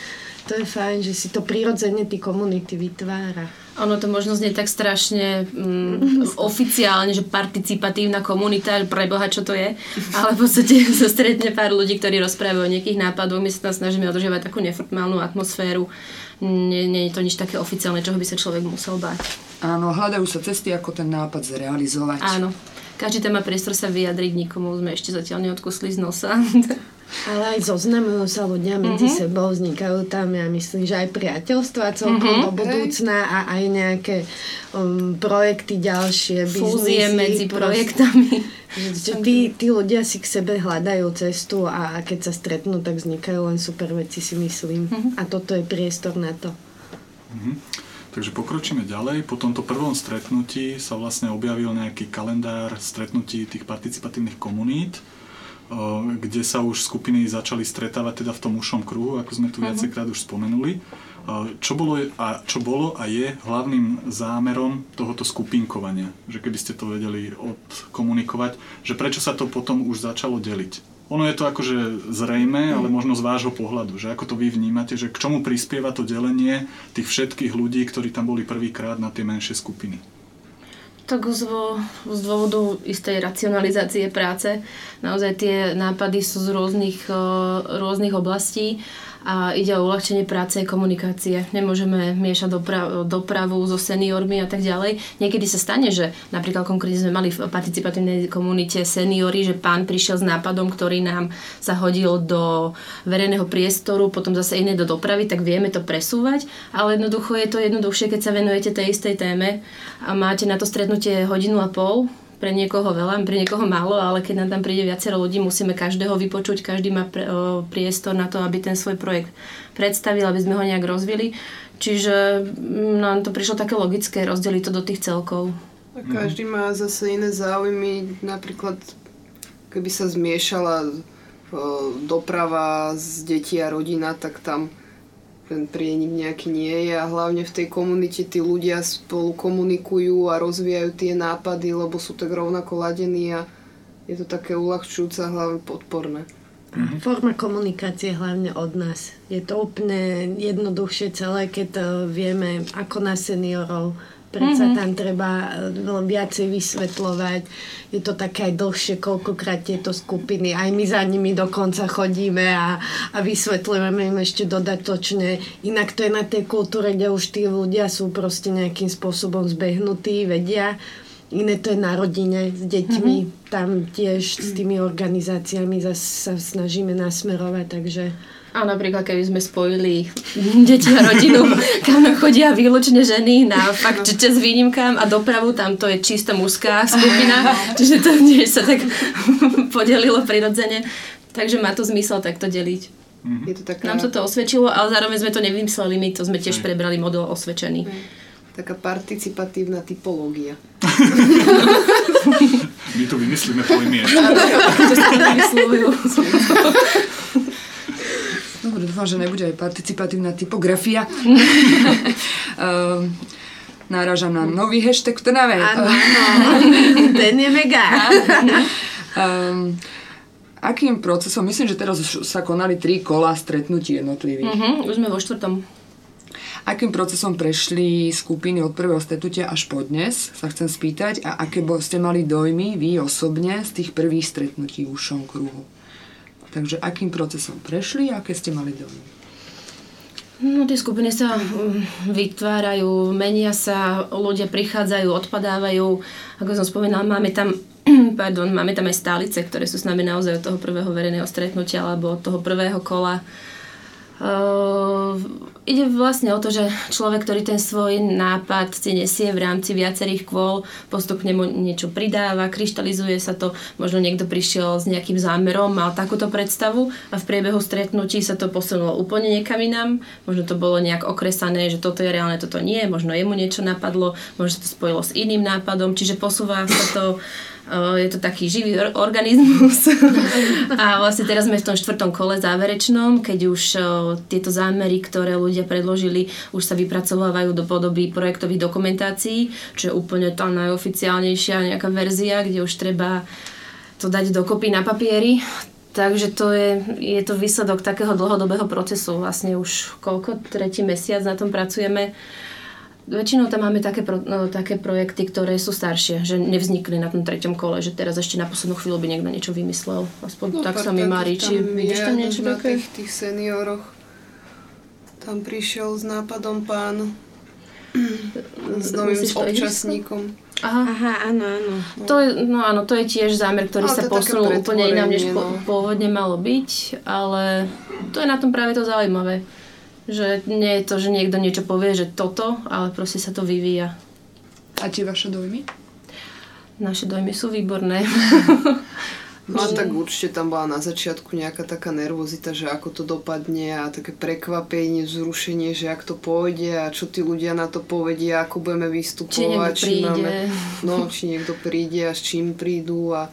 to je fajn, že si to prirodzene tí komunity vytvára. Ono to možno znie tak strašne mm, (laughs) oficiálne, že participatívna komunita, preboha, čo to je. Ale v podstate (laughs) sa stretne pár ľudí, ktorí rozprávajú o nejakých nápadoch. My sa tam snažíme udržiavať takú neformálnu atmosféru. Nie, nie je to nič také oficiálne, čoho by sa človek musel báť. Áno, hľadajú sa cesty, ako ten nápad zrealizovať. Áno. Každý tam má priestor sa vyjadriť, nikomu sme ešte zatiaľ neodkusli z nosa. (laughs) Ale aj zoznamujú sa ľudia medzi mm-hmm. sebou, vznikajú tam, ja myslím, že aj priateľstva celkom Mhm. mm-hmm. do budúcna a aj nejaké um, projekty ďalšie, Fúzie medzi proste. projektami. (laughs) Že, že tí, tí ľudia si k sebe hľadajú cestu a, a keď sa stretnú, tak vznikajú len super veci, si myslím. Mhm. A toto je priestor na to. Takže pokročíme ďalej. Po tomto prvom stretnutí sa vlastne objavil nejaký kalendár stretnutí tých participatívnych komunít, kde sa už skupiny začali stretávať teda v tom ušom kruhu, ako sme tu viacejkrát už spomenuli. Čo bolo, a, čo bolo a je hlavným zámerom tohoto skupinkovania? Že keby ste to vedeli odkomunikovať, že prečo sa to potom už začalo deliť? Ono je to akože zrejme, ale možno z vášho pohľadu, že ako to vy vnímate, že k čomu prispieva to delenie tých všetkých ľudí, ktorí tam boli prvýkrát na tie menšie skupiny? Tak z, z dôvodu istej racionalizácie práce. Naozaj tie nápady sú z rôznych, rôznych oblastí a ide o uľahčenie práce a komunikácie. Nemôžeme miešať dopra- dopravu so seniormi a tak ďalej. Niekedy sa stane, že napríklad konkrétne sme mali v participatívnej komunite seniory, že pán prišiel s nápadom, ktorý nám sa hodil do verejného priestoru, potom zase iné do dopravy, tak vieme to presúvať, ale jednoducho je to jednoduchšie, keď sa venujete tej istej téme a máte na to stretnutie hodinu a pol, pre niekoho veľa, pre niekoho málo, ale keď nám tam príde viacero ľudí, musíme každého vypočuť, každý má priestor na to, aby ten svoj projekt predstavil, aby sme ho nejak rozvili. Čiže mm, nám to prišlo také logické rozdeliť to do tých celkov. Každý má zase iné záujmy, napríklad keby sa zmiešala doprava z detí a rodina, tak tam ten prienik nejaký nie je a hlavne v tej komunite tí ľudia spolu komunikujú a rozvíjajú tie nápady, lebo sú tak rovnako ladení a je to také uľahčujúce a hlavne podporné. Mm-hmm. Forma komunikácie hlavne od nás. Je to úplne jednoduchšie celé, keď eh, vieme, ako na seniorov Predsa mm-hmm. tam treba e, viacej vysvetľovať. Je to také aj dlhšie, koľkokrát tieto skupiny. Aj my za nimi dokonca chodíme a, a vysvetľujeme im ešte dodatočne. Inak to je na tej kultúre, kde už tí ľudia sú proste nejakým spôsobom zbehnutí, vedia. Iné to je na rodine s deťmi. Mm-hmm. Tam tiež s tými organizáciami sa snažíme nasmerovať, takže... A napríklad, keby sme spojili (laughs) deti a rodinu, kam chodia výlučne ženy na fakt, že s výnimkám a dopravu, tam to je čisto mužská skupina, (laughs) čiže to tiež sa tak (laughs) podelilo prirodzene. Takže má to zmysel takto deliť. Mhm. Je to taká... Nám sa to osvedčilo, ale zároveň sme to nevymysleli my, to sme tiež prebrali model osvedčený. Taká participatívna typológia. My tu vymyslíme pojmy ešte. to sa vymyslujú. Dobre, dúfam, že nebude aj participatívna typografia. um, (laughs) náražam na nový hashtag v Trnave. Áno. (laughs) Ten je mega. um, akým procesom, myslím, že teraz sa konali tri kola stretnutí jednotlivých. Uh-huh, už sme vo štvrtom. Akým procesom prešli skupiny od prvého stretnutia až po dnes, sa chcem spýtať, a aké ste mali dojmy vy osobne z tých prvých stretnutí v ušom kruhu? Takže akým procesom prešli a aké ste mali dojmy? No, tie skupiny sa mm, vytvárajú, menia sa, ľudia prichádzajú, odpadávajú. Ako som spomínala, máme tam, (clears throat) pardon, máme tam aj stálice, ktoré sú s nami naozaj od toho prvého verejného stretnutia alebo od toho prvého kola Uh, ide vlastne o to, že človek, ktorý ten svoj nápad si nesie v rámci viacerých kôl, postupne mu niečo pridáva, kryštalizuje sa to, možno niekto prišiel s nejakým zámerom, mal takúto predstavu a v priebehu stretnutí sa to posunulo úplne niekam inám, možno to bolo nejak okresané, že toto je reálne, toto nie, možno jemu niečo napadlo, možno sa to spojilo s iným nápadom, čiže posúva sa to je to taký živý organizmus. (laughs) a vlastne teraz sme v tom štvrtom kole záverečnom, keď už tieto zámery, ktoré ľudia predložili, už sa vypracovávajú do podoby projektových dokumentácií, čo je úplne tá najoficiálnejšia nejaká verzia, kde už treba to dať dokopy na papieri. Takže to je, je to výsledok takého dlhodobého procesu. Vlastne už koľko, tretí mesiac na tom pracujeme Väčšinou tam máme také, pro, no, také projekty, ktoré sú staršie, že nevznikli na tom treťom kole, že teraz ešte na poslednú chvíľu by niekto niečo vymyslel. Aspoň no, tak sa mi mári. Či vidíš tam niečo na také? tých, tých senioroch. Tam prišiel s nápadom pán (clears throat) s novým Myslíš občasníkom. Aha. Aha, áno, áno. To je, no áno, to je tiež zámer, ktorý sa posunul úplne inám, než no. pôvodne malo byť, ale to je na tom práve to zaujímavé že nie je to, že niekto niečo povie, že toto, ale proste sa to vyvíja. A tie vaše dojmy? Naše dojmy sú výborné. (laughs) No tak určite tam bola na začiatku nejaká taká nervozita, že ako to dopadne a také prekvapenie, vzrušenie, že ak to pôjde a čo tí ľudia na to povedia, ako budeme vystupovať. Či, či príde. Máme, no, či niekto príde a s čím prídu a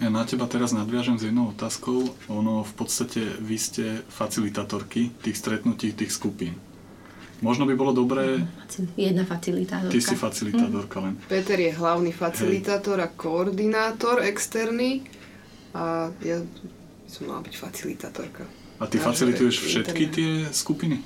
Ja na teba teraz nadviažem s jednou otázkou. Ono v podstate vy ste facilitátorky tých stretnutí, tých skupín. Možno by bolo dobré... Jedna facilitátorka. Ty si facilitátorka len. Peter je hlavný facilitátor a koordinátor externý a ja som mala byť facilitátorka. A ty facilituješ všetky tie skupiny?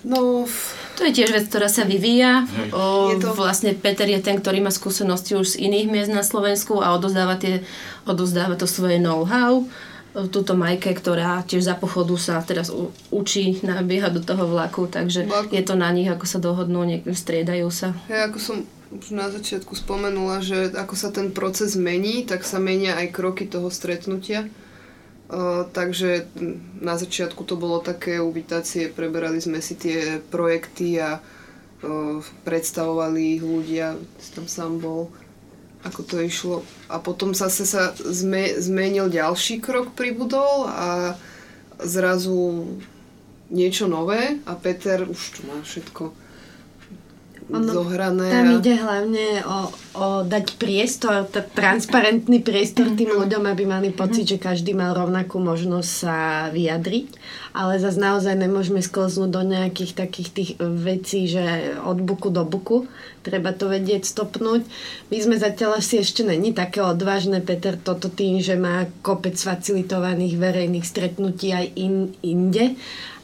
No, f- To je tiež vec, ktorá sa vyvíja. Hej. O, Je to- Vlastne Peter je ten, ktorý má skúsenosti už z iných miest na Slovensku a odozdáva, tie, odozdáva to svoje know-how. O, Tuto Majke, ktorá tiež za pochodu sa teraz u, učí nabiehať do toho vlaku, takže Vlaku. je to na nich, ako sa dohodnú, niek- striedajú sa. ja ako som už na začiatku spomenula, že ako sa ten proces mení, tak sa menia aj kroky toho stretnutia. Uh, takže na začiatku to bolo také uvítacie, preberali sme si tie projekty a uh, predstavovali ich ľudia, tam sám bol, ako to išlo. A potom zase sa zme, zmenil ďalší krok pribudol a zrazu niečo nové a Peter už to má všetko Ono- zohrané. Tam a- ide hlavne o, o dať priestor, t- transparentný priestor tým ľuďom, aby mali pocit, že každý mal rovnakú možnosť sa vyjadriť. Ale zase naozaj nemôžeme sklznúť do nejakých takých tých vecí, že od buku do buku. Treba to vedieť stopnúť. My sme zatiaľ asi ešte není také odvážne, Peter, toto tým, že má kopec facilitovaných verejných stretnutí aj in, inde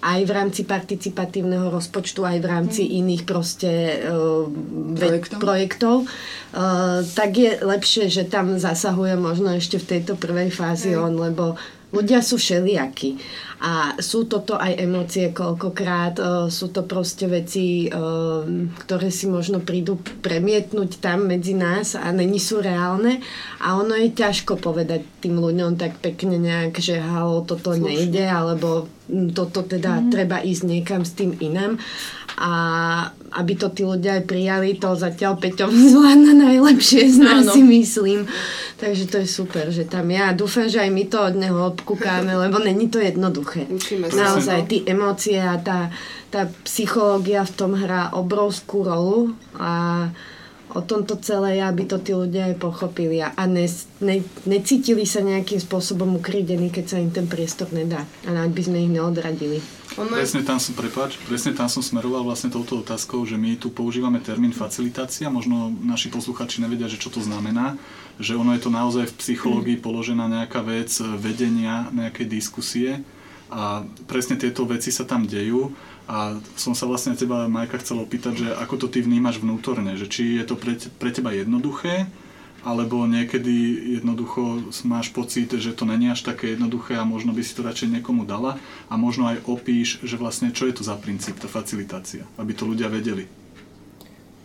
aj v rámci participatívneho rozpočtu, aj v rámci iných proste uh, Projektov. projektov uh, tak je lepšie, že tam zasahuje možno ešte v tejto prvej fázi Hej. on, lebo ľudia sú všelijakí. A sú toto aj emócie koľkokrát, uh, sú to proste veci, uh, ktoré si možno prídu premietnúť tam medzi nás a není sú reálne. A ono je ťažko povedať tým ľuďom tak pekne nejak, že halo, toto Slušne. nejde, alebo mm, toto teda treba ísť niekam s tým inám. A aby to tí ľudia aj prijali, to zatiaľ Peťom (laughs) zvládna najlepšie z nás si myslím. Takže to je super, že tam ja dúfam, že aj my to od neho obkúkáme, (laughs) lebo není to jednoduché. Učíme. Naozaj, no. tie emócie a tá, tá psychológia v tom hrá obrovskú rolu a o tomto celé je, aby to tí ľudia aj pochopili a, ne, ne, necítili sa nejakým spôsobom ukrídení, keď sa im ten priestor nedá. A by sme ich neodradili. Ono Presne tam som, prepáč, presne tam som smeroval vlastne touto otázkou, že my tu používame termín facilitácia, možno naši posluchači nevedia, že čo to znamená, že ono je to naozaj v psychológii položená nejaká vec vedenia nejakej diskusie. A presne tieto veci sa tam dejú. A som sa vlastne teba, Majka, chcel opýtať, že ako to ty vnímaš vnútorne, že či je to pre, pre teba jednoduché, alebo niekedy jednoducho máš pocit, že to není až také jednoduché a možno by si to radšej niekomu dala a možno aj opíš, že vlastne čo je to za princíp, tá facilitácia, aby to ľudia vedeli.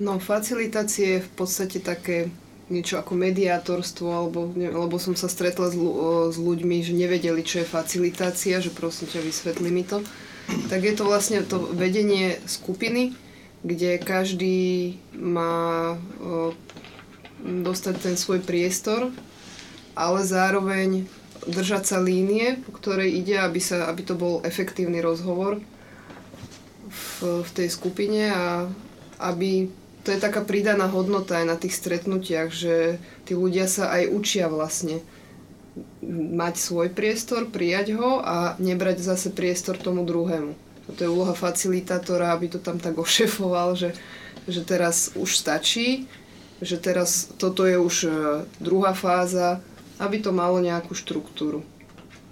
No, facilitácie je v podstate také niečo ako mediátorstvo, alebo, ne, lebo som sa stretla s, s ľuďmi, že nevedeli, čo je facilitácia, že prosím ťa, vysvetli mi to. Tak je to vlastne to vedenie skupiny, kde každý má o, dostať ten svoj priestor, ale zároveň držať sa línie, po ktorej ide, aby, sa, aby to bol efektívny rozhovor v, v tej skupine a aby to je taká pridaná hodnota aj na tých stretnutiach, že tí ľudia sa aj učia vlastne mať svoj priestor, prijať ho a nebrať zase priestor tomu druhému. To je úloha facilitátora, aby to tam tak ošefoval, že, že teraz už stačí, že teraz toto je už e, druhá fáza, aby to malo nejakú štruktúru.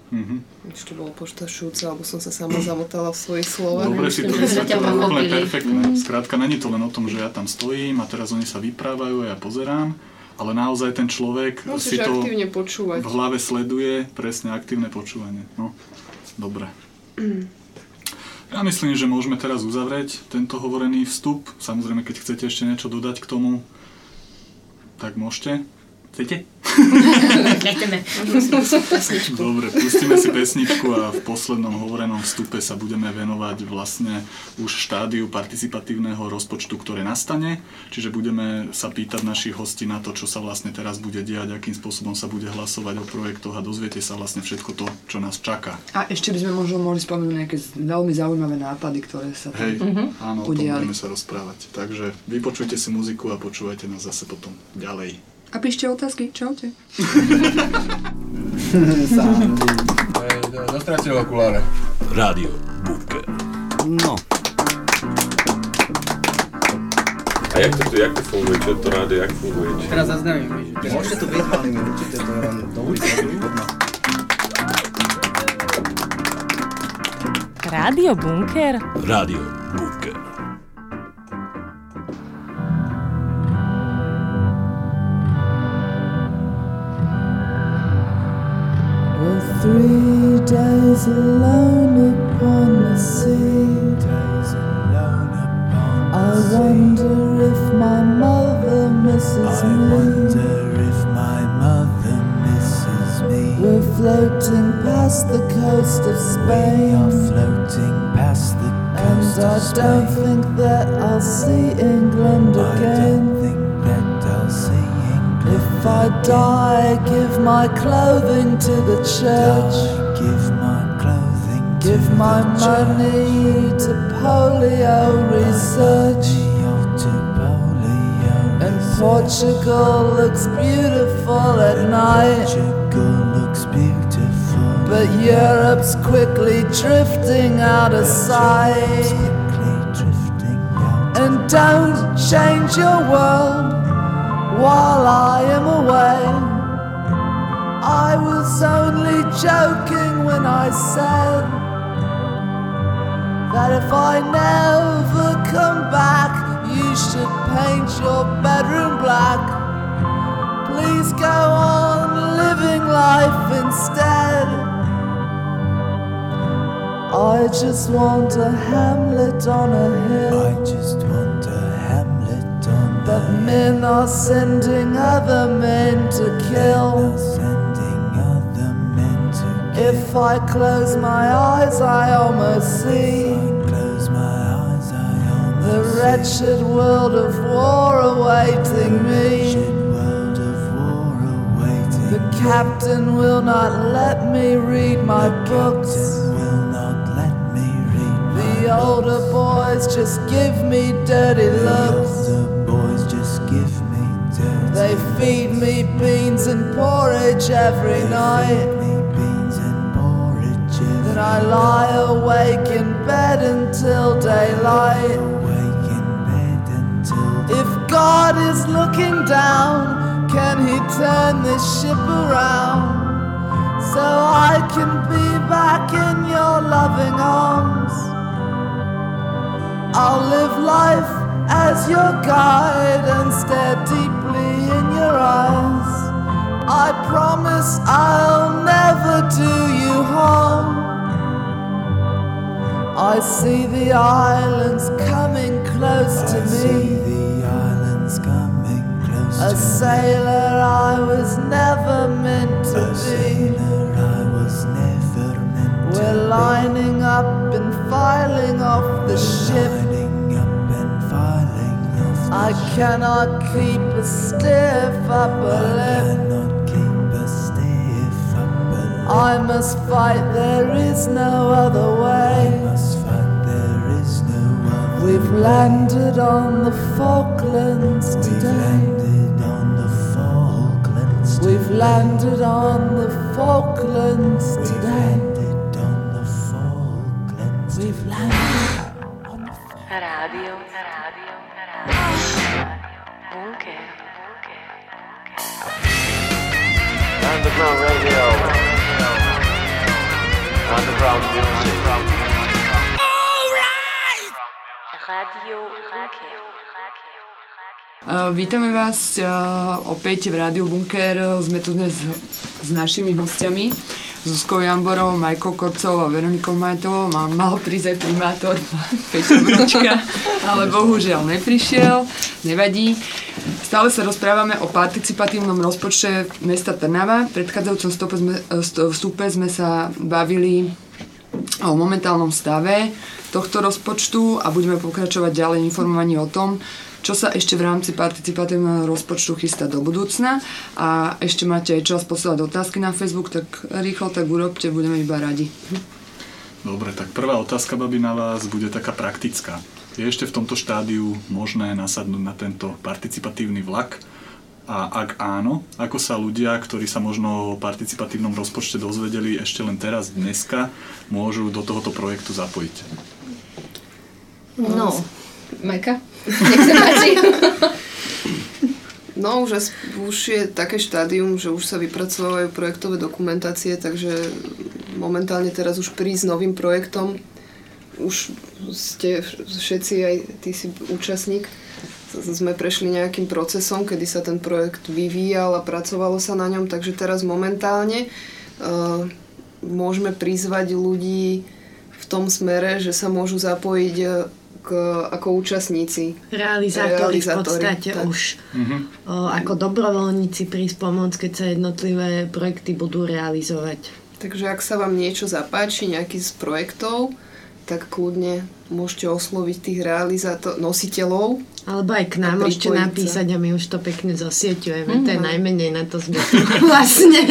Mhm. Ešte bolo poštašujúce, alebo som sa sama zamotala v svojich slovách. Dobre si to vysvetlila, úplne perfektné. Skrátka, není to len o tom, že ja tam stojím a teraz oni sa vyprávajú a ja pozerám, ale naozaj ten človek si Musíš to aktívne počúvať. v hlave sleduje, presne aktívne počúvanie. No, dobre. Ja myslím, že môžeme teraz uzavrieť tento hovorený vstup. Samozrejme, keď chcete ešte niečo dodať k tomu, tak môžete. Chcete? (laughs) Dobre, pustíme si pesničku a v poslednom hovorenom vstupe sa budeme venovať vlastne už štádiu participatívneho rozpočtu, ktoré nastane. Čiže budeme sa pýtať našich hostí na to, čo sa vlastne teraz bude diať, akým spôsobom sa bude hlasovať o projektoch a dozviete sa vlastne všetko to, čo nás čaká. A ešte by sme možno mohli spomenúť nejaké veľmi zaujímavé nápady, ktoré sa tam... Hej, áno, o tom budeme sa rozprávať. Takže vypočujte si muziku a počúvajte nás zase potom ďalej. A píšte otázky. Čaute. (laughs) Dostratil okuláre. Rádio Bunker. No. A jak to, jak to funguje? Čo to rádio, jak funguje? Či... Teraz zaznamím, že... Môžete to byť, ale mi určite to do ulice. Rádio Bunker? Rádio Bunker. Three days alone upon the sea. I wonder if my mother misses me. if my mother misses me. We're floating past the coast of Spain. We are floating past the coast and of I don't think that I'll see England I again. If I die, give my clothing to the church. Die, give my clothing to Give my money to polio research. to polio And research. Portugal looks beautiful at night. Portugal looks beautiful. But Europe's quickly drifting out of sight. out. And don't change your world while I am away. I was only joking when I said that if I never come back, you should paint your bedroom black. Please go on living life instead. I just want a hamlet on a hill. Men are sending other men to kill. If I close my eyes, I almost see the wretched world of war awaiting me. The captain will not let me read my books. Older boys just give me dirty looks. And porridge every night. and porridge. Then I lie awake in bed until daylight. awake in bed until If God is looking down, can He turn this ship around so I can be back in your loving arms? I'll live life as your guide and stare deeply in your eyes. I promise I'll never do you harm. I see the islands coming close to I see me. the islands coming close A to me. sailor I was never meant to A be. sailor I was never meant We're be. lining up and filing off the ship. Lining up and filing off the I cannot keep a stiff upper lip. I must fight, there is no other way. must fight, there is no other We've landed on the Falklands We've today. landed on the Falklands We've landed on the Falklands We've today. landed on the Falklands We've landed on the Rádio, rádio, rádio. Bunker. Underground radio. Underground music. Uh, vítame vás uh, opäť v Rádiu Bunker. Sme tu dnes s našimi hostiami. Zuzkou Jamborovou, Majkou Korcovou a Veronikou Majtovou. Mám mal prísť aj primátor Peťo Bročka, ale bohužiaľ neprišiel. Nevadí. Stále sa rozprávame o participatívnom rozpočte mesta Trnava. V predchádzajúcom stope sme, e, vstupe sme sa bavili o momentálnom stave tohto rozpočtu a budeme pokračovať ďalej informovaní o tom, čo sa ešte v rámci participatívneho rozpočtu chystá do budúcna a ešte máte aj čas posielať otázky na Facebook, tak rýchlo tak urobte, budeme iba radi. Dobre, tak prvá otázka, babi, na vás bude taká praktická. Je ešte v tomto štádiu možné nasadnúť na tento participatívny vlak A ak áno, ako sa ľudia, ktorí sa možno o participatívnom rozpočte dozvedeli ešte len teraz, dneska, môžu do tohoto projektu zapojiť? No, Majka, nech sa páči. (laughs) No už, už je také štádium, že už sa vypracovávajú projektové dokumentácie, takže momentálne teraz už prísť s novým projektom, už ste všetci, aj ty si účastník, sme prešli nejakým procesom, kedy sa ten projekt vyvíjal a pracovalo sa na ňom, takže teraz momentálne uh, môžeme prizvať ľudí v tom smere, že sa môžu zapojiť k, ako účastníci. Realizátori v Realizátori, podstate tak. už Mhm. o, ako dobrovoľníci prísť pomôcť, keď sa jednotlivé projekty budú realizovať. Takže ak sa vám niečo zapáči, nejaký z projektov, tak kľudne môžete osloviť tých realizátor, nositeľov. Alebo aj k nám môžete napísať a my už to pekne zosieťujeme. Mhm. To je najmenej na to zbytku (laughs) vlastne.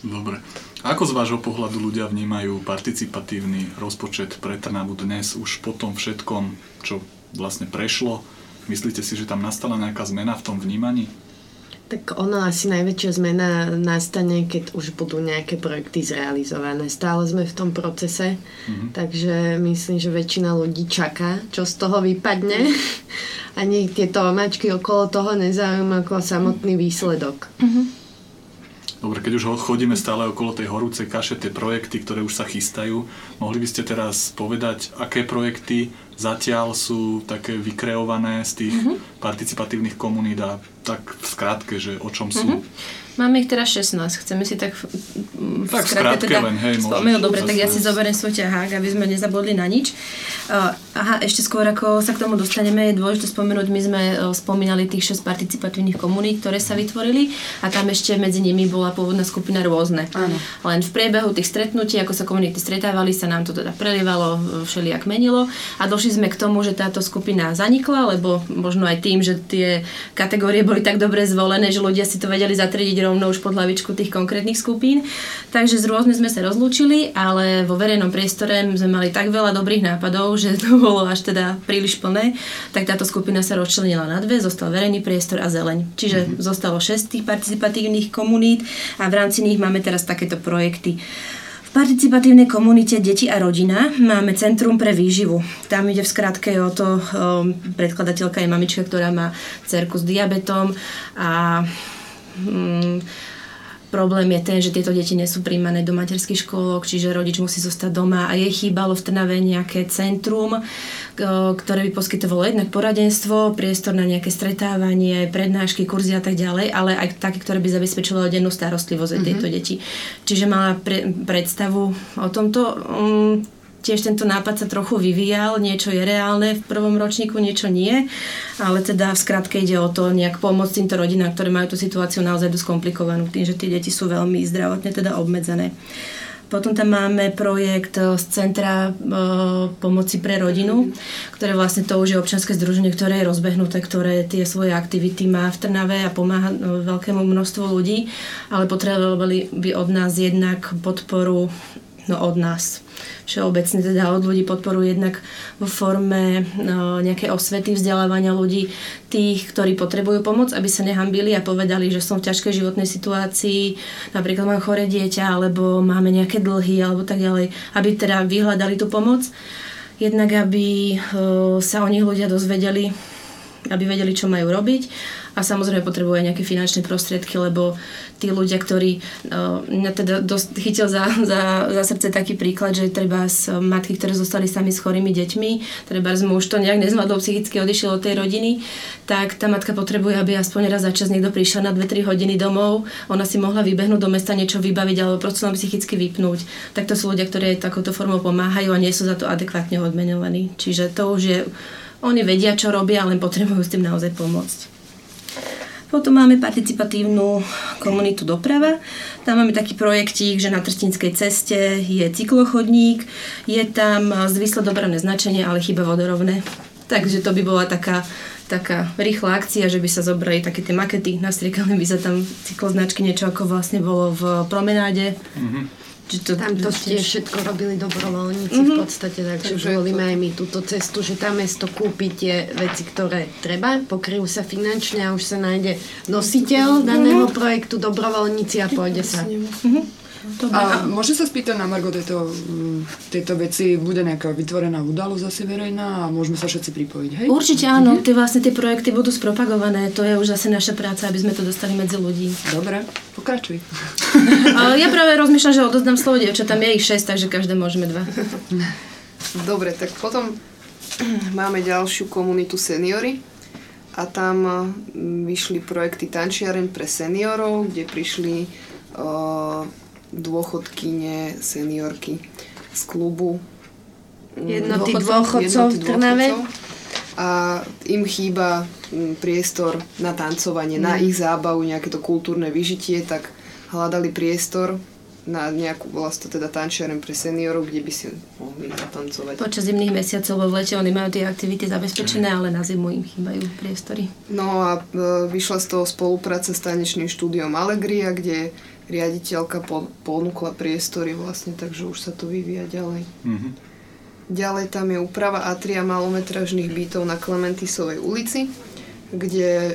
Dobre. Ako z vášho pohľadu ľudia vnímajú participatívny rozpočet pre Trnavu dnes už po tom všetkom, čo vlastne prešlo? Myslíte si, že tam nastala nejaká zmena v tom vnímaní? Tak ono asi najväčšia zmena nastane, keď už budú nejaké projekty zrealizované. Stále sme v tom procese, Mhm. takže myslím, že väčšina ľudí čaká, čo z toho vypadne. (laughs) Ani tieto omáčky okolo toho nezaujíma ako samotný výsledok. Dobre, keď už ho- chodíme stále okolo tej horúcej kaše, tie projekty, ktoré už sa chystajú, mohli by ste teraz povedať, aké projekty zatiaľ sú také vykreované z tých participatívnych komunít a tak v skratke, že o čom sú? Mhm. Máme ich teraz 16. Chceme si tak, v- v Tak skratke skrátke len, hej, môžeš. spomenúť. Dobre, tak ja si zoberiem svoj ťahák, aby sme nezabudli na nič. Uh, aha, ešte skôr ako sa k tomu dostaneme, je dôležité spomenúť, my sme uh, spomínali tých 6 participatívnych komunít, ktoré sa vytvorili a tam ešte medzi nimi bola pôvodná skupina rôzne. Áno. Len v priebehu tých stretnutí, ako sa komunity stretávali, sa nám to teda prelievalo, všelijak menilo a došli sme k tomu, že táto skupina zanikla, lebo možno aj tým, že tie kategórie boli tak dobre zvolené, že ľudia si to vedeli zatriediť rovno už pod hlavičku tých konkrétnych skupín. Takže z rôzne sme sa rozlúčili, ale vo verejnom priestore sme mali tak veľa dobrých nápadov, že (laughs) to bolo až teda príliš plné, tak táto skupina sa rozčlenila na dve, zostal verejný priestor a zeleň. Čiže zostalo 6 tých participatívnych komunít a v rámci nich máme teraz takéto projekty. V participatívnej komunite Deti a rodina máme Centrum pre výživu. Tam ide v skratke o to, um, predkladateľka je mamička, ktorá má cerku s diabetom a um, Problém je ten, že tieto deti nie sú príjmané do materských škôlok, čiže rodič musí zostať doma a jej chýbalo v Trnave nejaké centrum, ktoré by poskytovalo jednak poradenstvo, priestor na nejaké stretávanie, prednášky, kurzy a tak ďalej, ale aj také, ktoré by zabezpečovalo dennú starostlivosť mm-hmm. tejto deti. Čiže mala pre, predstavu o tomto. Um, Tiež tento nápad sa trochu vyvíjal, niečo je reálne v prvom ročníku, niečo nie, ale teda v skratke ide o to nejak pomôcť týmto rodinám, ktoré majú tú situáciu naozaj dosť komplikovanú, tým, že tie deti sú veľmi zdravotne teda obmedzené. Potom tam máme projekt e, z Centra e, pomoci pre rodinu, ktoré vlastne to už je občianske združenie, ktoré je rozbehnuté, ktoré tie svoje aktivity má v Trnave a pomáha e, veľkému množstvu ľudí, ale potrebovali by od nás jednak podporu no od nás. Všeobecne teda od ľudí podporu jednak vo forme no, osvety, vzdelávania ľudí, tých, ktorí potrebujú pomoc, aby sa nehambili a povedali, že som v ťažkej životnej situácii, napríklad mám chore dieťa, alebo máme nejaké dlhy, alebo tak ďalej, aby teda vyhľadali tú pomoc. Jednak, aby e, sa o nich ľudia dozvedeli, aby vedeli, čo majú robiť a samozrejme potrebujú aj nejaké finančné prostriedky, lebo tí ľudia, ktorí uh, mňa teda dosť chytil za, za, za srdce taký príklad, že treba z matky, ktoré zostali sami s chorými deťmi, treba z muž to nejak nezvládol psychicky, odišiel od tej rodiny, tak tá matka potrebuje, aby aspoň raz za čas niekto prišiel na 2-3 hodiny domov, ona si mohla vybehnúť do mesta niečo vybaviť alebo proste len psychicky vypnúť. Tak to sú ľudia, ktorí takouto formou pomáhajú a nie sú za to adekvátne odmenovaní. Čiže to už je oni vedia, čo robia, len potrebujú s tým naozaj pomôcť. Potom máme participatívnu komunitu doprava. Tam máme taký projektík, že na Trstínskej ceste je cyklochodník, je tam zvislo dopravné značenie, ale chyba vodorovné. Takže to by bola taká, taká rýchla akcia, že by sa zobrali také tie makety, nastriekali by sa tam cykloznačky, niečo ako vlastne bolo v promenáde. Mhm. Či to, Tam to tiež všetko robili dobrovoľníci Mhm. v podstate, takže Takže volíme aj my túto cestu, že tam mesto kúpi tie veci, ktoré treba, pokryjú sa finančne a už sa nájde nositeľ daného projektu, dobrovoľníci a pôjde sa. A môžem sa spýtať na Margo tejto, mm, tejto veci, bude nejaká vytvorená udalosť asi verejná a môžeme sa všetci pripojiť, hej? Určite áno, tie vlastne tie projekty budú spropagované, to je už zase naša práca, aby sme to dostali medzi ľudí. Dobre, pokračuj. (laughs) Ja práve rozmýšľam, že odozdám slovo dievčatám, je ich 6, takže každé môžeme dva. (laughs) Dobre, tak potom (clears throat) máme ďalšiu komunitu seniory a tam mm, vyšli projekty Tančiareň pre seniorov, kde prišli uh, dôchodkyne, seniorky z klubu. mm, Jednoty dôchodcov- dôchodcov v Trnave. A im chýba mm, priestor na tancovanie, na Mm. ich zábavu, nejaké to kultúrne vyžitie, tak hľadali priestor na nejakú vlastne teda tančiareň pre seniorov, kde by si mohli zatancovať. Počas zimných mesiacov, lebo v lete oni majú tie aktivity zabezpečené, ale na zimu im chýbajú priestory. No a e, vyšla z toho spolupráca s tanečným štúdiom Allegria, kde riaditeľka po- ponúkla priestory vlastne, takže už sa to vyvíja ďalej. Mhm. Ďalej tam je úprava atria malometražných bytov na Klementisovej ulici, kde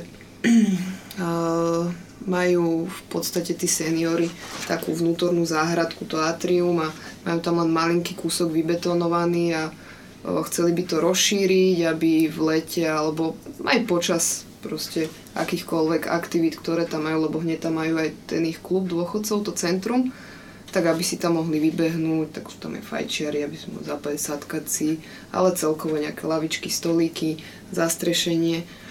(clears throat) uh, majú v podstate tí seniory takú vnútornú záhradku, to atrium a majú tam len malinký kúsok vybetonovaný a uh, chceli by to rozšíriť, aby v lete alebo aj počas proste akýchkoľvek aktivít, ktoré tam majú, lebo hneď tam majú aj ten ich klub dôchodcov, to centrum, tak aby si tam mohli vybehnúť, tak sú tam aj fajčiari, aby si mohli zapájať sadkací, ale celkovo nejaké lavičky, stolíky, zastrešenie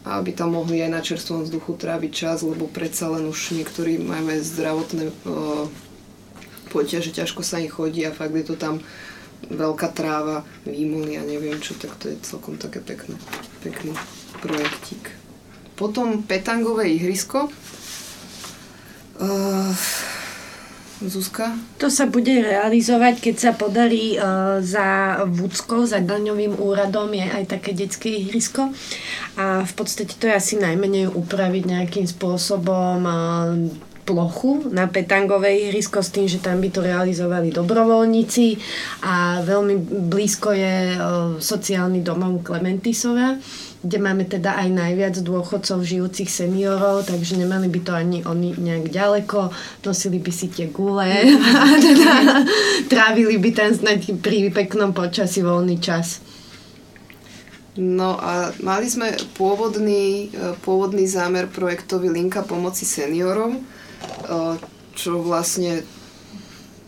aby tam mohli aj na čerstvom vzduchu tráviť čas, lebo predsa len už niektorí majú aj zdravotné o, poťaže, ťažko sa im chodí a fakt je to tam veľká tráva, výmoly a neviem čo, tak to je celkom také pekné, pekný projektík. Potom petangové ihrisko. Uh, Zuzka? To sa bude realizovať, keď sa podarí uh, za Vúckou, za daňovým úradom je aj také detské ihrisko a v podstate to je asi najmenej upraviť nejakým spôsobom uh, plochu na petangové ihrisko s tým, že tam by to realizovali dobrovoľníci a veľmi blízko je sociálny domov Klementisova kde máme teda aj najviac dôchodcov žijúcich seniorov, takže nemali by to ani oni nejak ďaleko, nosili by si tie gule (laughs) a teda trávili by tam snad pri peknom počasí voľný čas. No a mali sme pôvodný, e, pôvodný zámer projektový Linka pomoci seniorom, e, čo vlastne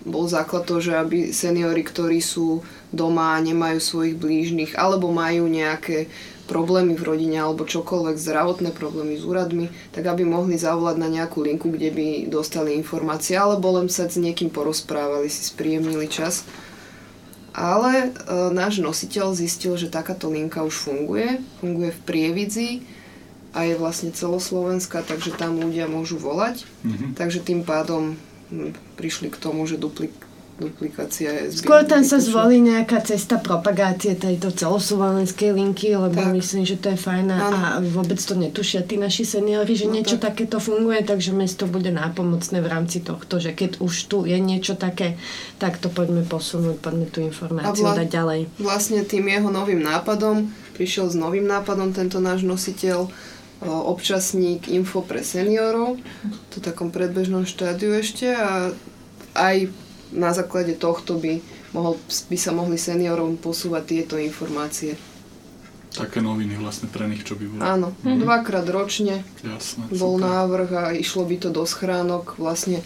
bol základ to, že aby seniory, ktorí sú doma a nemajú svojich blížnych, alebo majú nejaké problémy v rodine alebo čokoľvek, zdravotné problémy s úradmi, tak aby mohli zavolať na nejakú linku, kde by dostali informácie, alebo len sa s niekým porozprávali, si spríjemnili čas. Ale e, náš nositeľ zistil, že takáto linka už funguje. Funguje v Prievidzi a je vlastne celoslovenská, takže tam ľudia môžu volať. Mhm. Takže tým pádom prišli k tomu, že duplik, duplikácia je Skôr tam sa zvolí nejaká cesta propagácie tejto celoslovenskej linky, lebo tak. myslím, že to je fajn a, a vôbec to netušia tí naši seniori, že No niečo tak. takéto funguje, takže mesto bude nápomocné v rámci tohto, že keď už tu je niečo také, tak to poďme posunúť, poďme tú informáciu vla- dať ďalej. Vlastne tým jeho novým nápadom, prišiel s novým nápadom tento náš nositeľ, občasník info pre seniorov, to v takom predbežnom štádiu ešte a aj na základe tohto by, mohol, by sa mohli seniorom posúvať tieto informácie. Také noviny vlastne pre nich, čo by bolo. Áno, Mhm. dvakrát ročne Jasné, bol super. návrh a išlo by to do schránok, vlastne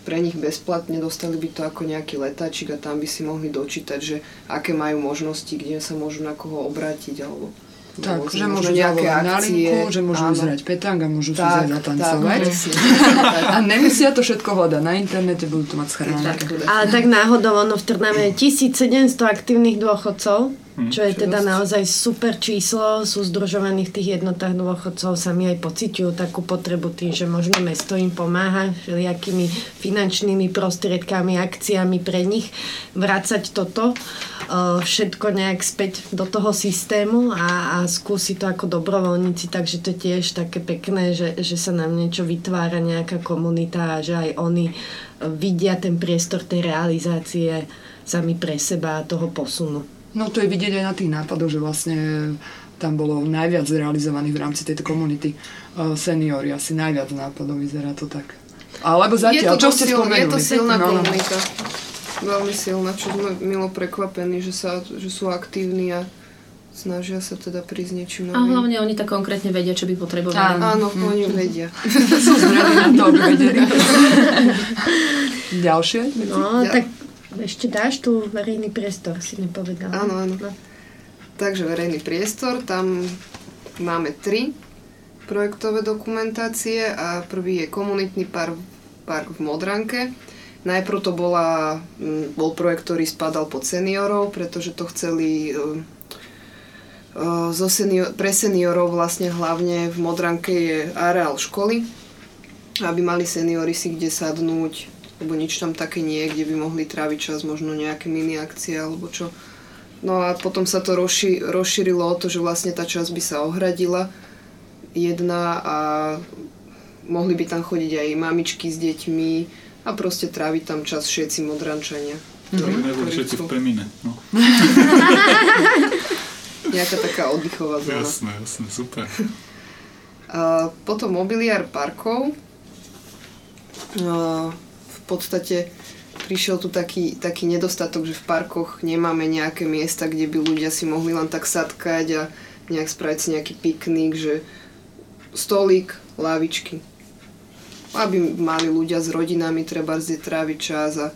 pre nich bezplatne, dostali by to ako nejaký letáčik a tam by si mohli dočítať, že aké majú možnosti, kde sa môžu na koho obrátiť alebo Tak, možno- že môžu zavolať na linku, že môžu áno. vyzerať petang a môžu si Tak, zajať zatancovať. tak, presne. (laughs) a nemusia to všetko hľadať na internete, budú to mať schránke. Ale tak náhodou ono v Trnave je 1700 aktívnych dôchodcov, čo je teda naozaj super číslo. Sú združovaní v tých jednotách dôchodcov, sami aj pociťujú takú potrebu tým, že možno mesto im pomáha všelijakými finančnými prostriedkami, akciami pre nich vrácať toto uh, všetko nejak späť do toho systému a, a skúsi to ako dobrovoľníci, takže to je tiež také pekné, že, že sa nám niečo vytvára, nejaká komunita a že aj oni vidia ten priestor tej realizácie sami pre seba a toho posunu. No to je vidieť aj na tých nápadoch, že vlastne tam bolo najviac realizovaných v rámci tejto komunity uh, seniory, asi najviac nápadov, vyzerá to tak. Alebo zatiaľ, je to, čo ste sil, spomenuli? je to silná No, no. komunita. Veľmi silná, čo sme milo prekvapení, že, sa, že sú aktívni a snažia sa teda prísť niečím A novým. hlavne oni tak konkrétne vedia, čo by potrebovali. Áno, oni vedia. (laughs) (laughs) Sú zreli na to, vedeli. (laughs) Ďalšie? No, Ja- tak ešte dáš tu verejný priestor, si nepovedala. Áno, áno. Takže verejný priestor, tam máme tri projektové dokumentácie a prvý je komunitný park, park v Modranke. Najprv to bola, bol projekt, ktorý spadal pod seniorov, pretože to chceli e, e, zo senior, pre seniorov vlastne hlavne v Modranke je areál školy, aby mali seniory si kde sadnúť, lebo nič tam také nie je, kde by mohli tráviť čas, možno nejaké mini akcie alebo čo. No a potom sa to rozši- rozšírilo o to, že vlastne tá časť by sa ohradila jedna a mohli by tam chodiť aj mamičky s deťmi a proste tráviť tam čas všetci modrančania. Ktorí neboli všetci v Premine. No. (laughs) Nejaká taká oddychová zóna. Jasné, jasné, super. A potom mobiliár parkov. A podstate prišiel tu taký, taký nedostatok, že v parkoch nemáme nejaké miesta, kde by ľudia si mohli len tak sadkať a nejak spraviť si nejaký piknik, že stolík, lavičky. Aby mali ľudia s rodinami treba tráviť čas a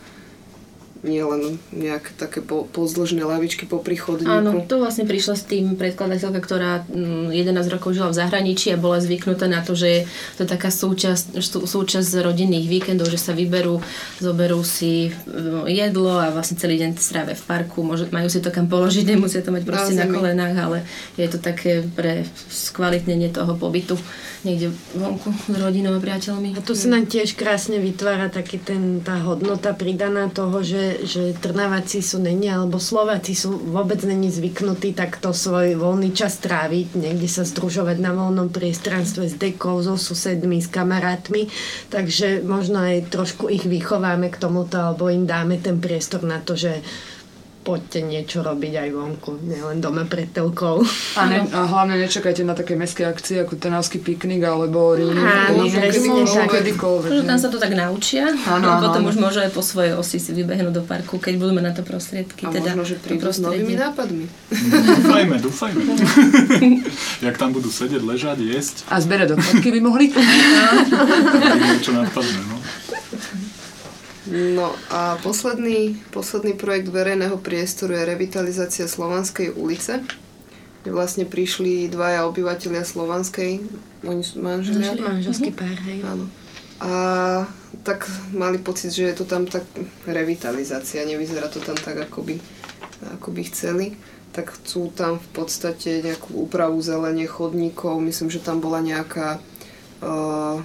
nie len nejaké také po, pozdĺžné lavičky po príchodníku. Áno, to vlastne prišla s tým predkladateľka, ktorá mm, 11 rokov žila v zahraničí a bola zvyknutá na to, že je to taká súčasť, sú- súčasť rodinných víkendov, že sa vyberú, zoberú si mm, jedlo a vlastne celý deň strávia v parku, môže, majú si to kam položiť, nemusia to mať proste Na na kolenách, ale je to také pre skvalitnenie toho pobytu niekde vonku s rodinou a priateľmi. A tu sa nám tiež krásne vytvára taký ten, tá hodnota pridaná toho, že, že Trnavaci sú není, alebo Slováci sú vôbec není zvyknutí takto svoj voľný čas tráviť, niekde sa združovať na voľnom priestranstve s dekou, so susedmi, s kamarátmi, takže možno aj trošku ich vychováme k tomuto, alebo im dáme ten priestor na to, že poďte niečo robiť aj vonku, nielen doma pred telkou. A, ne, a hlavne nečakajte na také mestské akcie ako Trnavský piknik alebo reunion. Áno, kedykoľvek, tam sa to tak naučia Áno, a potom áno. už môžu aj po svojej osi si vybehnúť do parku, keď budú mať na to prostriedky. A teda možno, že prídu s novými nápadmi. Dúfajme, dúfajme. (laughs) Jak tam budú sedieť, ležať, jesť, A zbere dotvatky by mohli? niečo napadne. No. No a posledný, posledný projekt verejného priestoru je revitalizácia Slovanskej ulice. Kde vlastne prišli dvaja obyvateľia Slovanskej, oni sú manželia. Manželský pár, hej. Áno. A tak mali pocit, že je to tam tak revitalizácia, nevyzerá to tam tak, ako by, ako by chceli. Tak chcú tam v podstate nejakú úpravu zelenie chodníkov, myslím, že tam bola nejaká uh,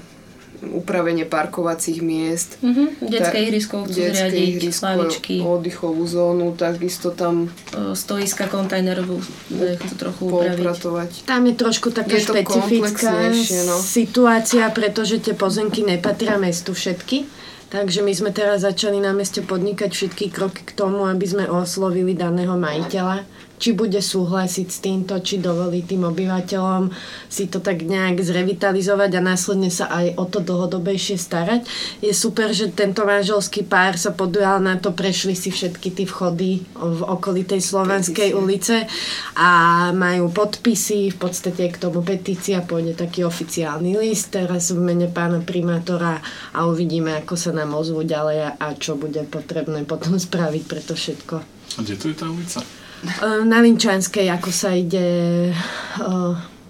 upravenie parkovacích miest. Mhm, detské Ta- ihrisko chcú detské zriadiť, ihrisko, lavičky. oddychovú zónu, takisto tam stoiska kontajnerovú e, chcú trochu upraviť. Tam je trošku taká Je to špecifická no. situácia, pretože tie pozemky nepatria mestu všetky. Takže my sme teraz začali na meste podnikať všetky kroky k tomu, aby sme oslovili daného majiteľa, či bude súhlasiť s týmto, či dovolí tým obyvateľom si to tak nejak zrevitalizovať a následne sa aj o to dlhodobejšie starať. Je super, že tento manželský pár sa podujal na to, prešli si všetky tie vchody v okolitej Slovanskej ulice a majú podpisy, v podstate k tomu petícia, pôjde taký oficiálny list teraz v mene pána primátora a uvidíme, ako sa nám ozvú ďalej a- čo bude potrebné potom (laughs) spraviť pre to všetko. A kde to je tá ulica? E, Na Linčanskej, ako sa ide e,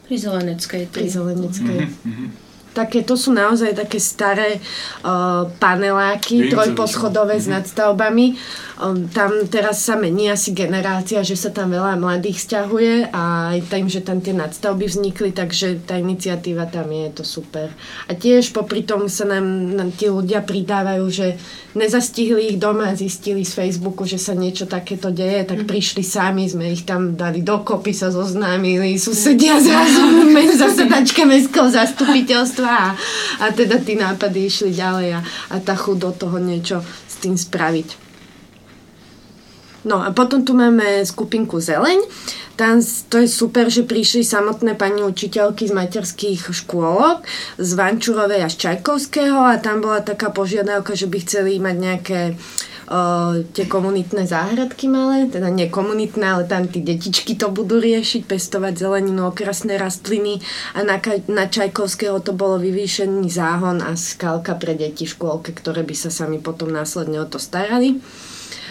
Pri Zeleneckej. pri Zeleneckej. Mhm. také, to sú naozaj také staré uh, paneláky, trojposchodové s Mhm. nadstavbami. Um, tam teraz sa mení asi generácia, že sa tam veľa mladých stiahuje a aj tým, že tam tie nadstavby vznikli, takže tá iniciatíva tam je, je to super. A tiež popri tom sa nám, nám tí ľudia pridávajú, že nezastihli ich doma a zistili z Facebooku, že sa niečo takéto deje, tak prišli sami, sme ich tam dali dokopy, sa zoznámili, susedia (laughs) zrazu v zasedačke mestského zastupiteľstva a, a teda tí nápady išli ďalej a, a tá chuť do toho niečo s tým spraviť. No a potom tu máme skupinku Zeleň. Tam to je super, že prišli samotné pani učiteľky z materských škôlok, z Vančurovej a z Čajkovského a tam bola taká požiadavka, že by chceli mať nejaké o, tie komunitné záhradky malé, teda nie komunitné, ale tam tí detičky to budú riešiť, pestovať zeleninu, okrasné rastliny a na, na Čajkovského to bolo vyvýšený záhon a skalka pre deti v škôlke, ktoré by sa sami potom následne o to starali.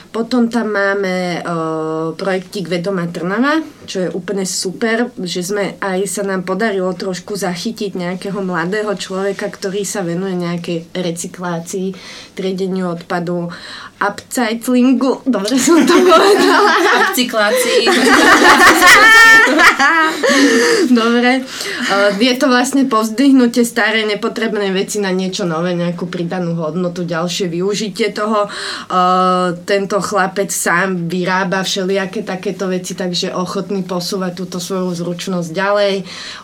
Potom tam máme o, projektík Vedoma Trnava, čo je úplne super, že sme aj sa nám podarilo trošku zachytiť nejakého mladého človeka, ktorý sa venuje nejakej recyklácii, triedeniu odpadu, upcyclingu, dobre som to povedala. (laughs) Upcyklácii. Dobre. Uh, Je to vlastne povzdvihnutie staré nepotrebné veci na niečo nové, nejakú pridanú hodnotu, ďalšie využitie toho. Uh, Tento chlapec sám vyrába všelijaké takéto veci, takže ochotný posúvať túto svoju zručnosť ďalej.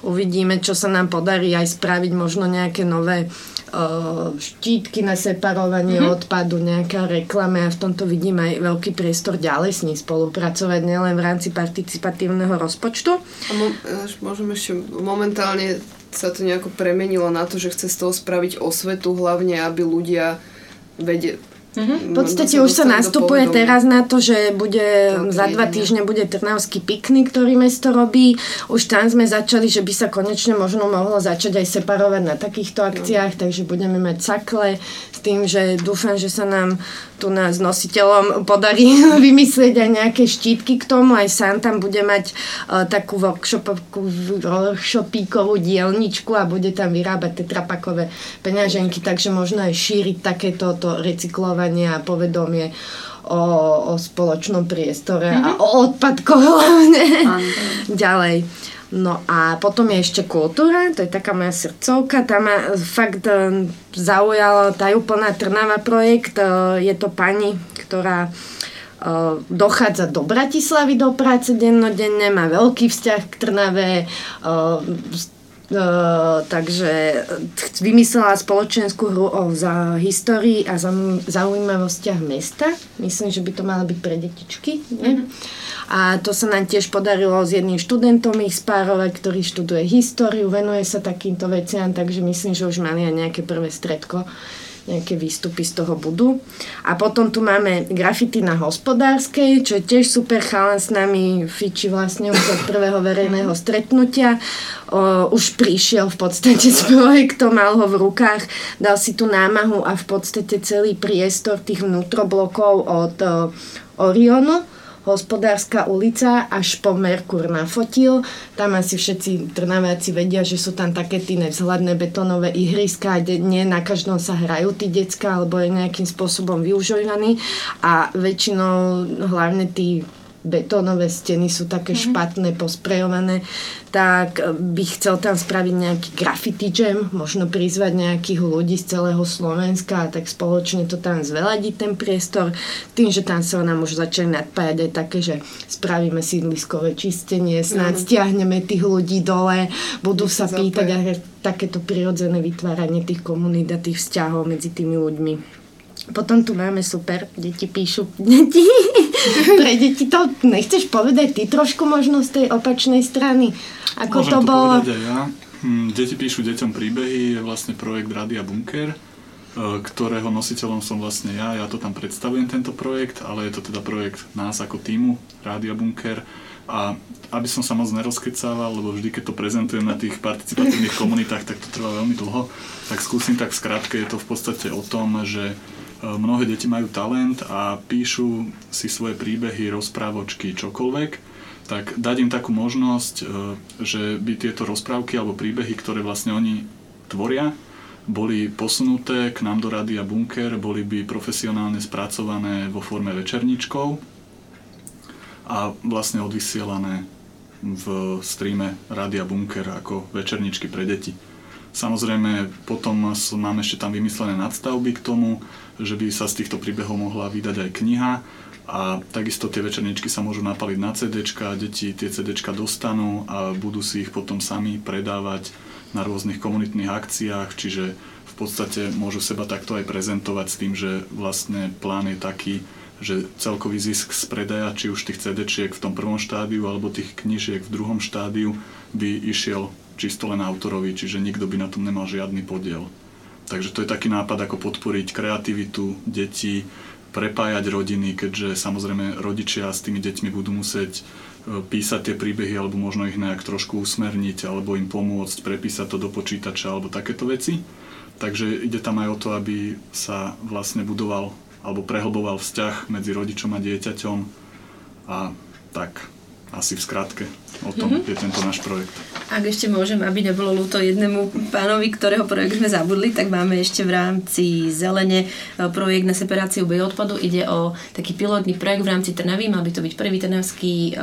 Uvidíme, čo sa nám podarí aj spraviť možno nejaké nové uh, štítky na separovanie mm-hmm. odpadu, nejaká reklama a v tomto vidím aj veľký priestor ďalej s ním spolupracovať, nielen v rámci participatívneho rozpočtu. A mo- môžem ešte, momentálne sa to nejako premenilo na to, že chce z toho spraviť osvetu, hlavne aby ľudia vedeli, V podstate už sa nastupuje teraz na to, že bude za dva týždne bude Trnavský piknik, ktorý mesto robí. Už tam sme začali, že by sa konečne možno mohlo začať aj separovať na takýchto akciách, takže budeme mať sakle s tým, že dúfam, že sa nám tu na s nositeľom podarí (laughs) vymyslieť aj nejaké štítky k tomu. Aj sám tam bude mať uh, takú workshopíkovú dielničku a bude tam vyrábať tetrapakové peňaženky, takže možno aj šíriť takéto to recyklovanie a povedomie o, o spoločnom priestore mm-hmm. a o odpadkoch hlavne. Ďalej. No a potom je ešte kultúra, to je taká moja srdcovka, tam ma fakt e, zaujala tajúplná Trnava projekt, e, je to pani, ktorá e, dochádza do Bratislavy do práce dennodenne, má veľký vzťah k Trnave, Uh, takže vymyslela spoločenskú hru o za histórii a za, zaujímavostiach mesta. Myslím, že by to malo byť pre detičky. Nie? A to sa nám tiež podarilo s jedným študentom ich spárovať, ktorý študuje históriu, venuje sa takýmto veciam, takže myslím, že už mali aj nejaké prvé stredko nejaké výstupy z toho budú. A potom tu máme grafity na hospodárskej, čo je tiež super, chalan s nami fiči vlastne už od prvého verejného stretnutia. O, už prišiel v podstate s projektom, mal ho v rukách, dal si tú námahu a v podstate celý priestor tých vnútroblokov od o, Orionu hospodárska ulica až po Merkur nafotil. Tam asi všetci trnaváci vedia, že sú tam také tí nevzhľadné betónové ihriska, kde nie na každom sa hrajú tí decka, alebo je nejakým spôsobom využívaný a väčšinou hlavne tí betónové steny sú také mm-hmm. špatné, posprejované, tak by chcel tam spraviť nejaký graffiti jam, možno prizvať nejakých ľudí z celého Slovenska a tak spoločne to tam zveladiť ten priestor, tým, že tam sa nám už začali nadpájať aj také, že spravíme sídliskové čistenie, snáď Mhm. stiahneme tých ľudí dole, budú sa pýtať a takéto prirodzené vytváranie tých komunít a tých vzťahov medzi tými ľuďmi. Potom tu máme super, deti píšu, (laughs) deti, pre deti to nechceš povedať ty trošku možno z tej opačnej strany, ako Môžem to bolo. povedať aj ja. Hm, Deti píšu deťom príbehy, je vlastne projekt Rádia Bunker, e, ktorého nositeľom som vlastne ja, ja to tam predstavujem tento projekt, ale je to teda projekt nás ako týmu Rádia Bunker. A aby som sa moc nerozkecával, lebo vždy, keď to prezentujem na tých participatívnych komunitách, tak to trvá veľmi dlho, tak skúsim tak skrátke, je to v podstate o tom, že mnohé deti majú talent a píšu si svoje príbehy, rozprávočky, čokoľvek, tak dať im takú možnosť, e, že by tieto rozprávky alebo príbehy, ktoré vlastne oni tvoria, boli posunuté k nám do Rádia Bunker, boli by profesionálne spracované vo forme večerníčkov a vlastne odvysielané v streame Rádia Bunker ako večerničky pre deti. Samozrejme, potom máme ešte tam vymyslené nadstavby k tomu, že by sa z týchto príbehov mohla vydať aj kniha a takisto tie večerničky sa môžu napaliť na CDčka, deti tie CDčka dostanú a budú si ich potom sami predávať na rôznych komunitných akciách, čiže v podstate môžu seba takto aj prezentovať s tým, že vlastne plán je taký, že celkový zisk z predaja, či už tých CD-čiek v tom prvom štádiu alebo tých knižiek v druhom štádiu by išiel čisto len autorovi, čiže nikto by na tom nemal žiadny podiel. Takže to je taký nápad, ako podporiť kreativitu detí, prepájať rodiny, keďže samozrejme rodičia s tými deťmi budú musieť e, písať tie príbehy alebo možno ich nejak trošku usmerniť alebo im pomôcť prepísať to do počítača alebo takéto veci. Takže ide tam aj o to, aby sa vlastne budoval alebo prehlboval vzťah medzi rodičom a dieťaťom a tak asi v skratke o tom Mhm. je tento náš projekt. Ak ešte môžem, aby nebolo ľúto jednému pánovi, ktorého projekt sme zabudli, tak máme ešte v rámci Zelene e, projekt na separáciu bioodpadu. Ide o taký pilotný projekt v rámci Trnavy. Mal by to byť prvý trnavský e,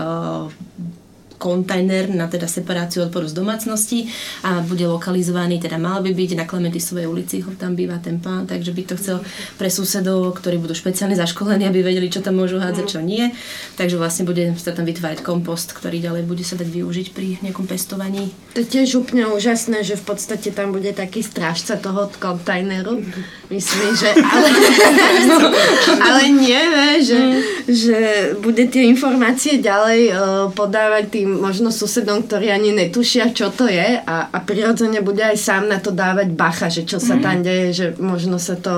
kontajner na teda separáciu odpadu z domácnosti a bude lokalizovaný, teda mal by byť na Klementisovej ulici, ho tam býva ten pán, takže by to chcel pre susedov, ktorí budú špeciálne zaškolení, aby vedeli, čo tam môžu hádzať, čo nie. Takže vlastne bude sa tam vytvárať kompost, ktorý ďalej bude sa dať využiť pri nejakom pestovaní. To je tiež úplne úžasné, že v podstate tam bude taký strážca toho kontajneru. Myslím, že... Ale, (laughs) ale nie, že, že bude tie informácie ďalej uh, podávať tým možno susedom, ktorí ani netušia, čo to je a, a prirodzene bude aj sám na to dávať bacha, že čo sa tam deje, že možno sa to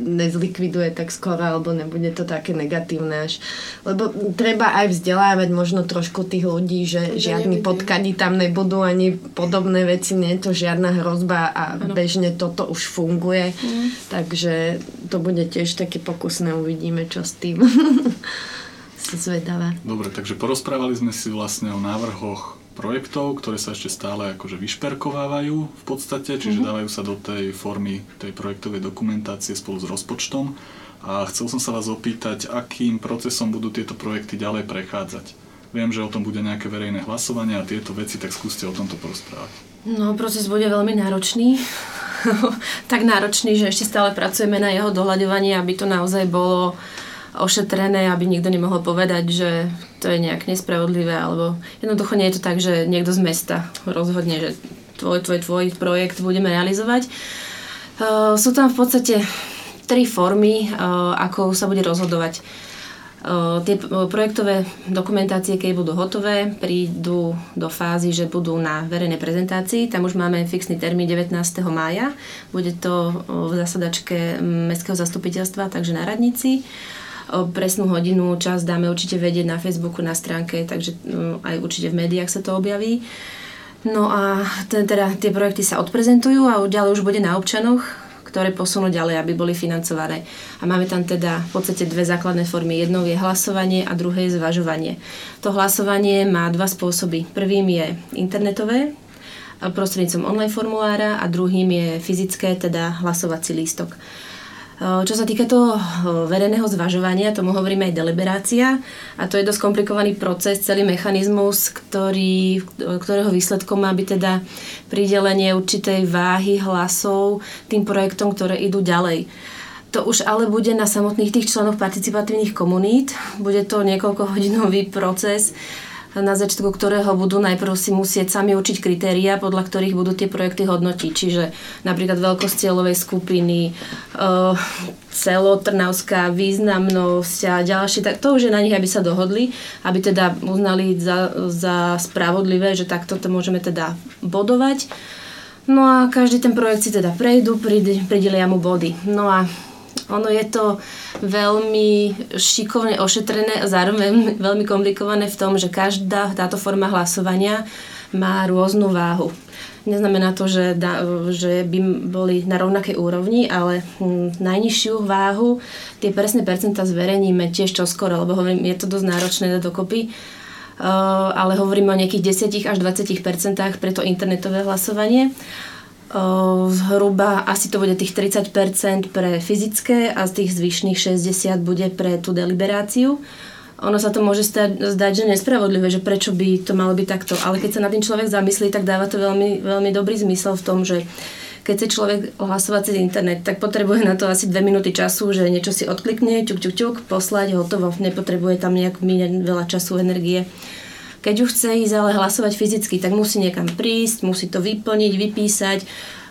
nezlikviduje tak skoro, alebo nebude to také negatívne až. Lebo treba aj vzdelávať možno trošku tých ľudí, že žiadni potkani tam nebudú ani podobné veci, nie je to žiadna hrozba a bežne toto už funguje. Takže to bude tiež také pokusné, uvidíme, čo s tým. (laughs) Zvedavá. Dobre, takže porozprávali sme si vlastne o návrhoch projektov, ktoré sa ešte stále akože vyšperkovávajú v podstate, čiže Mhm. dávajú sa do tej formy tej projektovej dokumentácie spolu s rozpočtom. A chcel som sa vás opýtať, akým procesom budú tieto projekty ďalej prechádzať. Viem, že o tom bude nejaké verejné hlasovanie a tieto veci, tak skúste o tomto porozprávať. No, proces bude veľmi náročný. (laughs) tak náročný, že ešte stále pracujeme na jeho dohľadovaní, aby to naozaj bolo ošetrené, aby nikto nemohol povedať, že to je nejak nespravodlivé, alebo jednoducho nie je to tak, že niekto z mesta rozhodne, že tvoj, tvoj, tvoj projekt budeme realizovať. Uh, sú tam v podstate tri formy, uh, ako sa bude rozhodovať. Uh, tie projektové dokumentácie, keď budú hotové, prídu do fázy, že budú na verejnej prezentácii. Tam už máme fixný termín 19. mája. Bude to v zasadačke Mestského zastupiteľstva, takže na radnici. Presnú hodinu, čas dáme určite vedieť na Facebooku, na stránke, takže um, aj určite v médiách sa to objaví. No a ten, teda, tie projekty sa odprezentujú a ďalej už bude na občanoch, ktoré posunú ďalej, aby boli financované. A máme tam teda v podstate dve základné formy. Jednou je hlasovanie a druhé je zvažovanie. To hlasovanie má dva spôsoby. Prvým je internetové, a prostredníctvom online formulára a druhým je fyzické, teda hlasovací lístok. Čo sa týka toho verejného zvažovania, tomu hovoríme aj deliberácia a to je dosť komplikovaný proces, celý mechanizmus, ktorý, ktorého výsledkom má byť teda pridelenie určitej váhy hlasov tým projektom, ktoré idú ďalej. To už ale bude na samotných tých členoch participatívnych komunít. Bude to niekoľko hodinový proces, na začiatku ktorého budú najprv si musieť sami učiť kritéria, podľa ktorých budú tie projekty hodnotiť. Čiže napríklad veľkosť cieľovej skupiny, uh, celotrnavská významnosť a ďalšie. Tak to už je na nich, aby sa dohodli, aby teda uznali za, za spravodlivé, že takto to môžeme teda bodovať. No a každý ten projekt si teda prejdú, pridelia mu body. No a ono je to veľmi šikovne ošetrené a zároveň (laughs) veľmi komplikované v tom, že každá táto forma hlasovania má rôznu váhu. Neznamená to, že, da, že by boli na rovnakej úrovni, ale hm, najnižšiu váhu tie presné percentá zverejníme tiež čoskoro, lebo hovorím, je to dosť náročné dať dokopy. Uh, ale hovoríme o nejakých 10 až 20 percentách pre to internetové hlasovanie. O, zhruba asi to bude tých 30% pre fyzické a z tých zvyšných 60 bude pre tú deliberáciu. Ono sa to môže stať, zdať, že nespravodlivé, že prečo by to malo byť takto. Ale keď sa na tým človek zamyslí, tak dáva to veľmi, veľmi dobrý zmysel v tom, že keď chce človek hlasovať cez internet, tak potrebuje na to asi dve minúty času, že niečo si odklikne, ťuk, ťuk, ťuk, poslať, hotovo. Nepotrebuje tam nejak míňať veľa času, energie. Keď už chce ísť ale hlasovať fyzicky, tak musí niekam prísť, musí to vyplniť, vypísať,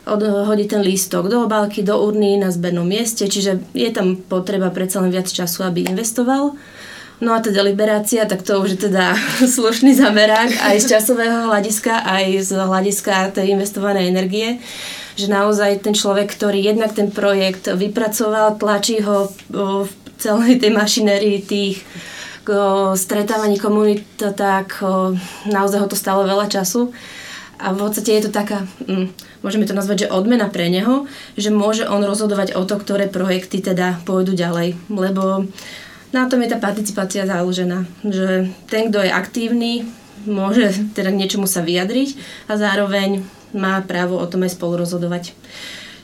odhodiť ten lístok do obálky, do urny na zbernom mieste, čiže je tam potreba predsa len viac času, aby investoval. No a tá deliberácia, tak to už je teda (laughs) slušný zamerák aj z časového hľadiska, aj z hľadiska tej investovanej energie že naozaj ten človek, ktorý jednak ten projekt vypracoval, tlačí ho v celej tej mašinérii tých stretávaní komunít, tak naozaj ho to stalo veľa času. A v podstate je to taká, hm, môžeme to nazvať, že odmena pre neho, že môže on rozhodovať o to, ktoré projekty teda pôjdu ďalej. Lebo na tom je tá participácia založená. Že ten, kto je aktívny, môže teda k niečomu sa vyjadriť a zároveň má právo o tom aj spolu rozhodovať.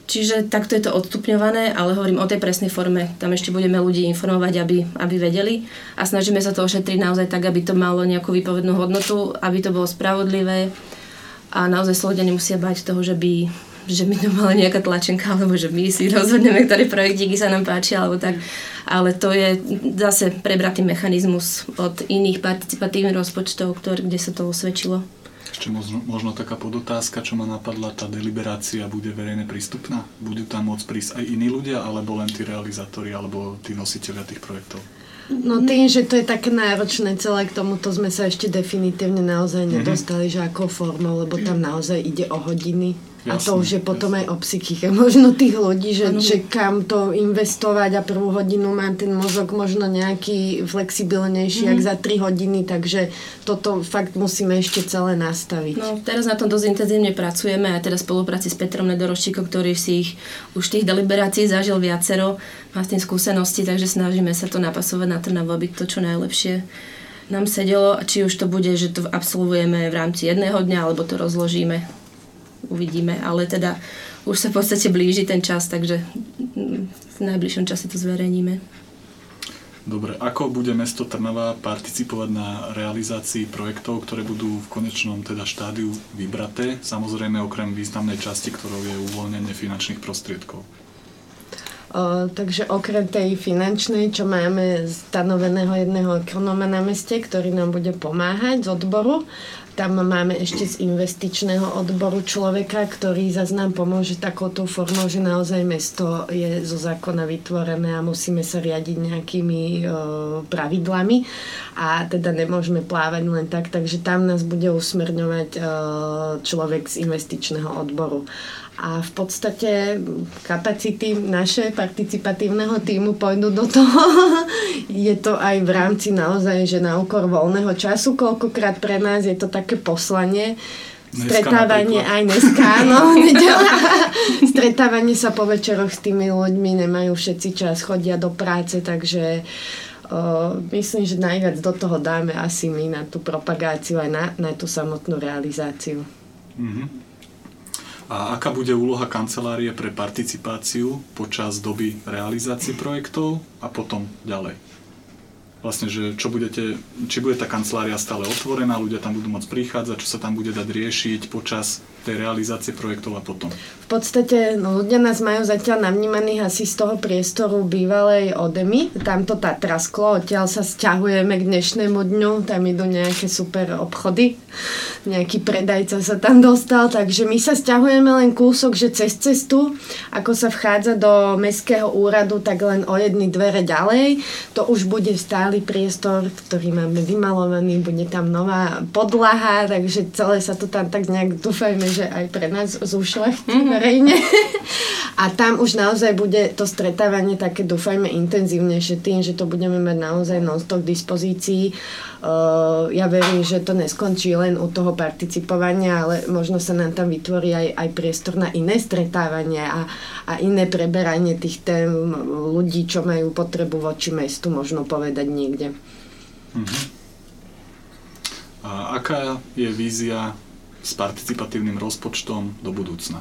Čiže takto je to odstupňované, ale hovorím o tej presnej forme. Tam ešte budeme ľudí informovať, aby, aby vedeli a snažíme sa to ošetriť naozaj tak, aby to malo nejakú výpovednú hodnotu, aby to bolo spravodlivé a naozaj sa ľudia nemusia bať toho, že by že by to mala nejaká tlačenka, alebo že my si rozhodneme, ktoré projektíky sa nám páčia, alebo tak. Ale to je zase prebratý mechanizmus od iných participatívnych rozpočtov, ktoré, kde sa to osvedčilo. Ešte možno, možno taká podotázka, čo ma napadla, tá deliberácia bude verejne prístupná? Budú tam môcť prísť aj iní ľudia, alebo len tí realizátori, alebo tí nositeľia tých projektov? No tým, že to je také náročné celé, k tomuto sme sa ešte definitívne naozaj mhm. nedostali, mm-hmm. že akou formou, lebo tam naozaj ide o hodiny Jasne, a to už je potom aj o psychike. (laughs) Možno tých ľudí, že, že kam to investovať a prvú hodinu má ten mozog možno nejaký flexibilnejší, mm. ak za 3 hodiny, takže toto fakt musíme ešte celé nastaviť. No, teraz na tom dosť intenzívne pracujeme a teraz spolupráci s Petrom Nedoroščíkom, ktorý si ich už tých deliberácií zažil viacero, má s tým skúsenosti, takže snažíme sa to napasovať na Trnavo, aby to čo najlepšie nám sedelo, či už to bude, že to absolvujeme v rámci jedného dňa, alebo to rozložíme uvidíme, ale teda už sa v podstate blíži ten čas, takže v najbližšom čase to zverejníme. Dobre, ako bude mesto Trnava participovať na realizácii projektov, ktoré budú v konečnom teda štádiu vybraté, samozrejme okrem významnej časti, ktorou je uvoľnenie finančných prostriedkov? O, takže okrem tej finančnej, čo máme stanoveného jedného ekonóma na meste, ktorý nám bude pomáhať z odboru, tam máme ešte z investičného odboru človeka, ktorý zase nám pomôže takouto formou, že naozaj mesto je zo zákona vytvorené a musíme sa riadiť nejakými e, pravidlami a teda nemôžeme plávať len tak, takže tam nás bude usmerňovať e, človek z investičného odboru. A v podstate kapacity naše participatívneho týmu pôjdu do toho. (laughs) je to aj v rámci naozaj, že na úkor voľného času, koľkokrát pre nás je to také poslanie, stretávanie aj dneska, no, (laughs) stretávanie sa po večeroch s tými ľuďmi, nemajú všetci čas, chodia do práce, takže o, myslím, že najviac do toho dáme asi my na tú propagáciu aj na, na tú samotnú realizáciu. Mm-hmm. A aká bude úloha kancelárie pre participáciu počas doby realizácie projektov a potom ďalej? Vlastne, že čo budete, či bude tá kancelária stále otvorená, ľudia tam budú môcť prichádzať, čo sa tam bude dať riešiť počas tej realizácie projektov a potom? V podstate no, ľudia nás majú zatiaľ navnímaných asi z toho priestoru bývalej Odemy. Tam to Tatrasklo, odtiaľ sa stiahujeme k dnešnému dňu, tam idú nejaké super obchody. Nejaký predajca sa tam dostal, takže my sa stiahujeme len kúsok, že cez cestu, ako sa vchádza do mestského úradu, tak len o jedny dvere ďalej. To už bude stály priestor, ktorý máme vymalovaný, bude tam nová podlaha, takže celé sa to tam tak nejak dúfajme, že aj pre nás zúšľachtí mm-hmm. (laughs) verejne. A tam už naozaj bude to stretávanie také, dúfajme, intenzívnejšie tým, že to budeme mať naozaj non-stop k dispozícii. Uh, ja verím, že to neskončí len u toho participovania, ale možno sa nám tam vytvorí aj, aj priestor na iné stretávanie a, a iné preberanie tých tém ľudí, čo majú potrebu voči mestu, možno povedať niekde. Mm-hmm. A aká je vízia s participatívnym rozpočtom do budúcna?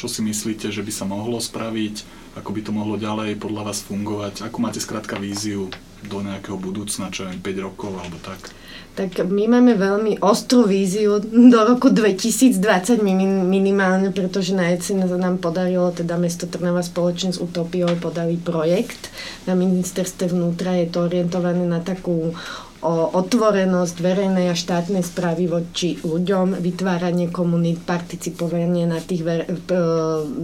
čo si myslíte, že by sa mohlo spraviť, ako by to mohlo ďalej podľa vás fungovať, ako máte skrátka víziu do nejakého budúcna, čo je 5 rokov alebo tak? Tak my máme veľmi ostrú víziu do roku 2020 min- minimálne, pretože na jeseň nám podarilo, teda mesto Trnava spoločne s Utopiou podali projekt. Na ministerstve vnútra je to orientované na takú o otvorenosť verejnej a štátnej správy voči ľuďom, vytváranie komunít, participovanie na tých ver-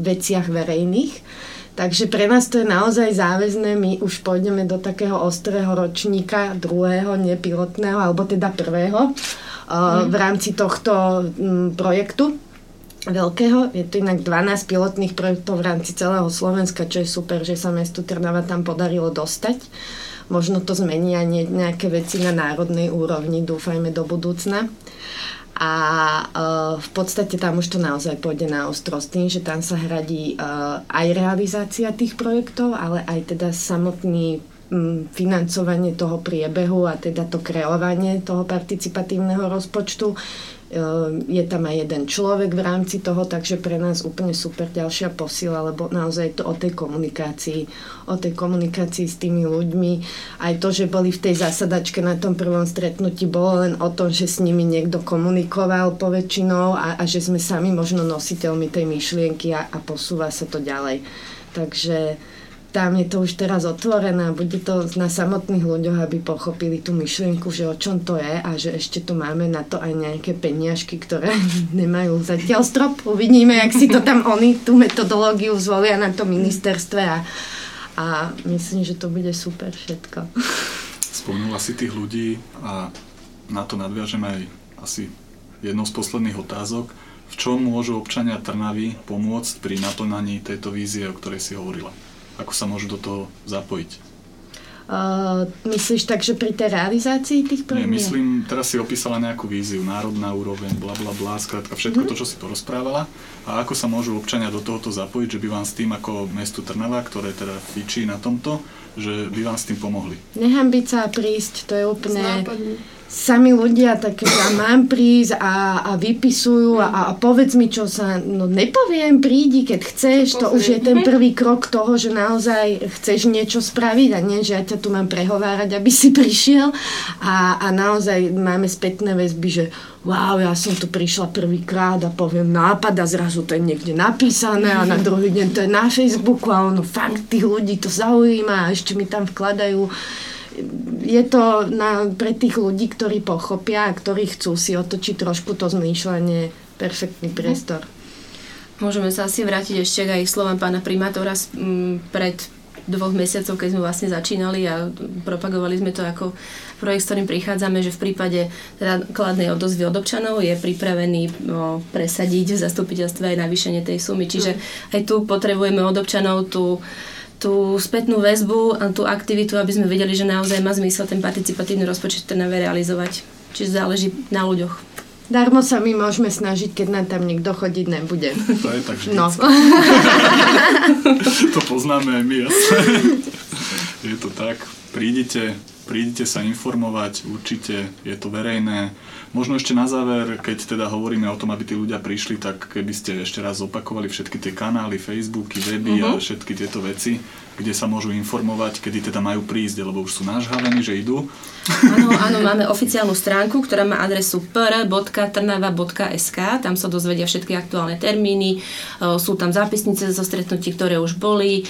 veciach verejných. Takže pre nás to je naozaj záväzné, my už pôjdeme do takého ostrého ročníka, druhého, nepilotného, alebo teda prvého, mm. v rámci tohto projektu veľkého. Je to inak 12 pilotných projektov v rámci celého Slovenska, čo je super, že sa mestu Trnava tam podarilo dostať. Možno to zmení aj nejaké veci na národnej úrovni, dúfajme do budúcna. A uh, v podstate tam už to naozaj pôjde na ostro s tým, že tam sa hradí uh, aj realizácia tých projektov, ale aj teda samotný financovanie toho priebehu a teda to kreovanie toho participatívneho rozpočtu je tam aj jeden človek v rámci toho, takže pre nás úplne super ďalšia posila, lebo naozaj to o tej komunikácii, o tej komunikácii s tými ľuďmi. Aj to, že boli v tej zasadačke na tom prvom stretnutí, bolo len o tom, že s nimi niekto komunikoval poväčšinou a, a že sme sami možno nositeľmi tej myšlienky a, a posúva sa to ďalej. Takže tam je to už teraz otvorené a bude to na samotných ľuďoch, aby pochopili tú myšlienku, že o čom to je a že ešte tu máme na to aj nejaké peniažky, ktoré (laughs) nemajú zatiaľ strop. Uvidíme, jak si to tam oni, tú metodológiu zvolia na tom ministerstve a, a myslím, že to bude super všetko. Spomenula si tých ľudí a na to nadviažem aj asi jednou z posledných otázok. V čom môžu občania Trnavy pomôcť pri naplnaní tejto vízie, o ktorej si hovorila? Ako sa môžu do toho zapojiť. Uh, myslíš tak, že pri tej realizácii tých premiér? Nie, myslím, teraz si opísala nejakú víziu, národná úroveň, bla bla bla, skrátka všetko mm. to, čo si porozprávala a ako sa môžu občania do tohoto zapojiť, že by vám s tým ako mestu Trnava, ktoré teda fičí na tomto, že by vám s tým pomohli. Nehambiť sa prísť, to je úplne sami ľudia také, že mám prísť a, a vypisujú a, a povedz mi, čo sa, no nepoviem, prídi, keď chceš, to už je ten prvý krok toho, že naozaj chceš niečo spraviť a nie, že ja ťa tu mám prehovárať, aby si prišiel. A, a naozaj máme spätné väzby, že wow, ja som tu prišla prvýkrát a poviem nápad a zrazu to je niekde napísané a na druhý deň to je na Facebooku a ono fakt tých ľudí to zaujíma a ešte mi tam vkladajú je to na, pre tých ľudí, ktorí pochopia a ktorí chcú si otočiť trošku to zmýšľanie, perfektný mhm. priestor. Môžeme sa asi vrátiť ešte aj slovám pána primátora pred dvoch mesiacov, keď sme vlastne začínali a propagovali sme to ako projekt, s ktorým prichádzame, že v prípade teda kladnej odozvy od občanov je pripravený no, presadiť v zastupiteľstve aj navýšenie tej sumy. Čiže mhm. aj tu potrebujeme od občanov tú tú spätnú väzbu a tú aktivitu, aby sme vedeli, že naozaj má zmysel ten participatívny rozpočet Trnave realizovať. Čiže záleží na ľuďoch. Darmo sa my môžeme snažiť, keď nám tam nikto chodiť nebude. To je tak vždycky. No. (laughs) to poznáme aj my, jasne. Je to tak. Prídite, prídite sa informovať, určite je to verejné Možno ešte na záver, keď teda hovoríme o tom, aby tí ľudia prišli, tak keby ste ešte raz opakovali všetky tie kanály, Facebooky, weby uh-huh. a mhm. všetky tieto veci, kde sa môžu informovať, kedy teda majú prísť, lebo už sú nážhavení, že idú. Áno, áno, máme oficiálnu stránku, ktorá má adresu pr.trnava.sk, tam sa dozvedia všetky aktuálne termíny, sú tam zápisnice zo stretnutí, ktoré už boli,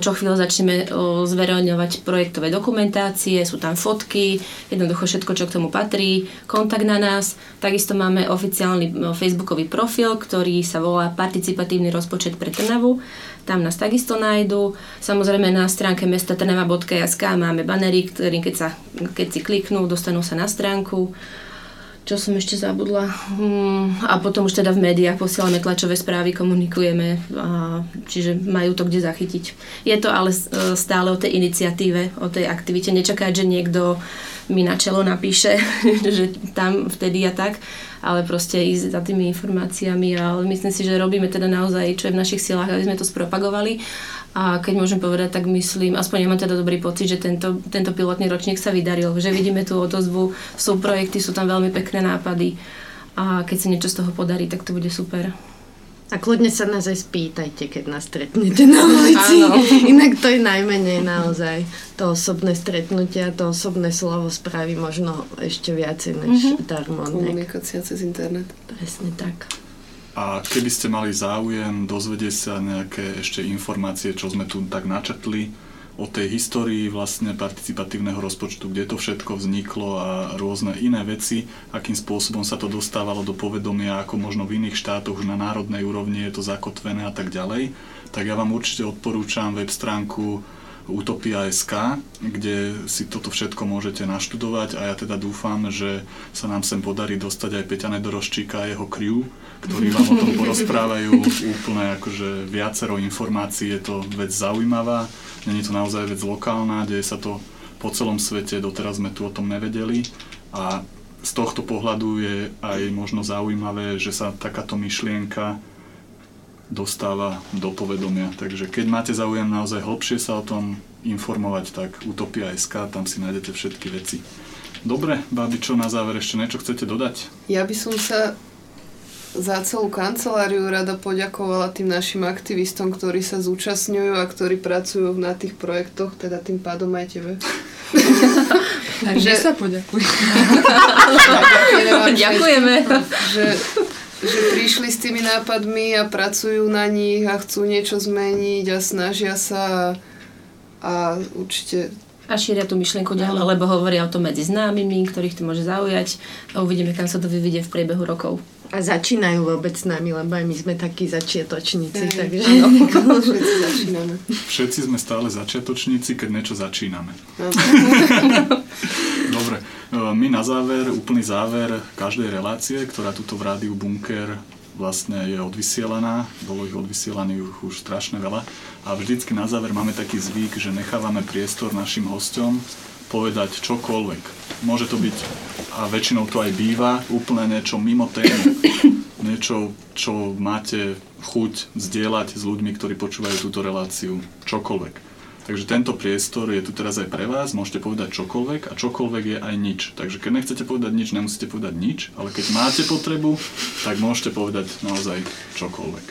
čo chvíľu začneme zverejňovať projektové dokumentácie, sú tam fotky, jednoducho všetko, čo k tomu patrí, kontakt na nás, takisto máme oficiálny facebookový profil, ktorý sa volá Participatívny rozpočet pre Trnavu, tam nás takisto nájdu. Samozrejme na stránke mestatrnava.sk máme banery, ktorým keď, sa, keď si kliknú, dostanú sa na stránku. Čo som ešte zabudla? Hmm, a potom už teda v médiách posielame tlačové správy, komunikujeme, a, čiže majú to kde zachytiť. Je to ale e, stále o tej iniciatíve, o tej aktivite. Nečakať, že niekto mi na čelo napíše, (laughs) že tam vtedy a tak ale proste ísť za tými informáciami a myslím si, že robíme teda naozaj, čo je v našich silách, aby sme to spropagovali a keď môžem povedať, tak myslím, aspoň ja mám teda dobrý pocit, že tento, tento pilotný ročník sa vydaril, že vidíme tú odozvu, sú projekty, sú tam veľmi pekné nápady a keď sa niečo z toho podarí, tak to bude super. A kľudne sa nás aj spýtajte, keď nás stretnete na (laughs) ulici. Inak to je najmenej naozaj. To osobné stretnutie a to osobné slovo spraví možno ešte viacej než Mhm. darmo. Komunikácia cez internet. Presne tak. A keby ste mali záujem dozvedieť sa nejaké ešte informácie, čo sme tu tak načetli, o tej histórii vlastne participatívneho rozpočtu, kde to všetko vzniklo a rôzne iné veci, akým spôsobom sa to dostávalo do povedomia, ako možno v iných štátoch už na národnej úrovni je to zakotvené a tak ďalej, tak ja vám určite odporúčam web stránku Utopia.sk, kde si toto všetko môžete naštudovať a ja teda dúfam, že sa nám sem podarí dostať aj Peťa Nedoroščíka a jeho crew, ktorí vám o tom porozprávajú úplne akože viacero informácií, je to vec zaujímavá, není to naozaj vec lokálna, deje sa to po celom svete, doteraz sme tu o tom nevedeli a z tohto pohľadu je aj možno zaujímavé, že sa takáto myšlienka dostáva do povedomia. Takže keď máte záujem naozaj hlbšie sa o tom informovať, tak Utopia.sk, tam si nájdete všetky veci. Dobre, Babi, čo na záver ešte niečo chcete dodať? Ja by som sa za celú kanceláriu rada poďakovala tým našim aktivistom, ktorí sa zúčastňujú a ktorí pracujú na tých projektoch, teda tým pádom aj tebe. (laughs) Takže sa poďakuj. (laughs) Ďakujeme. Že, že prišli s tými nápadmi a pracujú na nich a chcú niečo zmeniť a snažia sa a, a určite A šíria tú myšlienku ďalej, lebo hovoria o tom medzi známymi, ktorých to môže zaujať a uvidíme, kam sa to vyvidie v priebehu rokov. A začínajú vôbec s nami, lebo aj my sme takí začiatočníci, Hej, takže... áno, (laughs) všetci začíname. Všetci sme stále začiatočníci, keď niečo začíname. (laughs) Dobre, e, my na záver, úplný záver každej relácie, ktorá tuto v rádiu Bunker vlastne je odvysielaná, bolo ich odvysielaných už strašne veľa. A vždycky na záver máme taký zvyk, že nechávame priestor našim hosťom povedať čokoľvek. Môže to byť, a väčšinou to aj býva, úplne niečo mimo tému. (coughs) Niečo, čo máte chuť zdieľať s ľuďmi, ktorí počúvajú túto reláciu. Čokoľvek. Takže tento priestor je tu teraz aj pre vás, môžete povedať čokoľvek a čokoľvek je aj nič. Takže keď nechcete povedať nič, nemusíte povedať nič, ale keď máte potrebu, tak môžete povedať naozaj čokoľvek.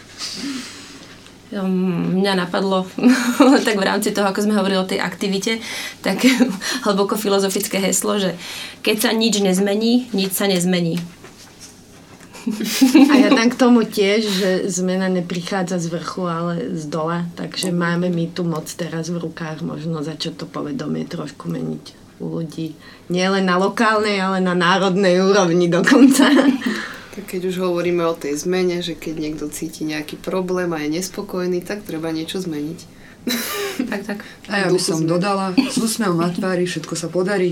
Um, mňa napadlo, (laughs) tak v rámci toho, ako sme hovorili o tej aktivite, tak (laughs) hlboko filozofické heslo, že keď sa nič nezmení, nič sa nezmení. A ja dám k tomu tiež, že zmena neprichádza z vrchu, ale z dola, takže máme my tu moc teraz v rukách možno začať to povedomie trošku meniť u ľudí. Nie len na lokálnej, ale na národnej úrovni dokonca. (laughs) Tak keď už hovoríme o tej zmene, že keď niekto cíti nejaký problém a je nespokojný, tak treba niečo zmeniť. Tak, tak. A ja by som dodala, s úsmevom na tvári, všetko sa podarí.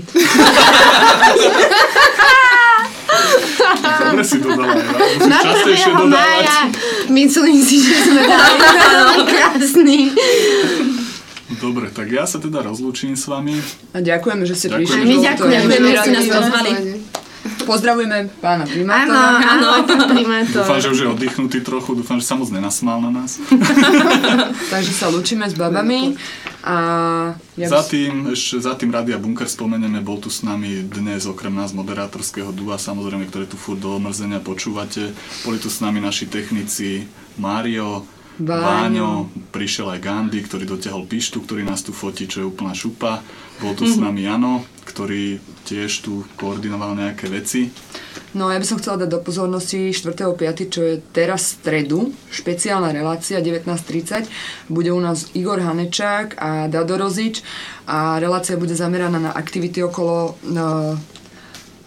Dobre si dodala, Na častejšie 1. dodávať. mája myslím si, že sme dali krásny. Dobre, tak ja sa teda rozlúčim s vami. A ďakujeme, že ste Ďakujem. prišli. My ďakujeme, že ste nás pozvali. Pozdravujeme pána Áno, primátora. áno, pán primátor. Dúfam, že už je oddychnutý trochu, dúfam, že sa moc nenasmál na nás. (laughs) Takže sa lúčime s babami. A ja Za tým, ešte za tým Rádia Bunker spomenieme, bol tu s nami dnes okrem nás moderátorského dua, samozrejme, ktoré tu furt do omrzenia počúvate. Boli tu s nami naši technici Mário, Váňo. Váňo, prišiel aj Gandhi, ktorý dotiahol pištu, ktorý nás tu fotí, čo je úplná šupa. Bol tu s nami Jano, ktorý tiež tu koordinoval nejaké veci. No ja by som chcela dať do pozornosti 4.5., čo je teraz stredu, špeciálna relácia 19.30. Bude u nás Igor Hanečák a Dado Rozič a relácia bude zameraná na aktivity okolo no,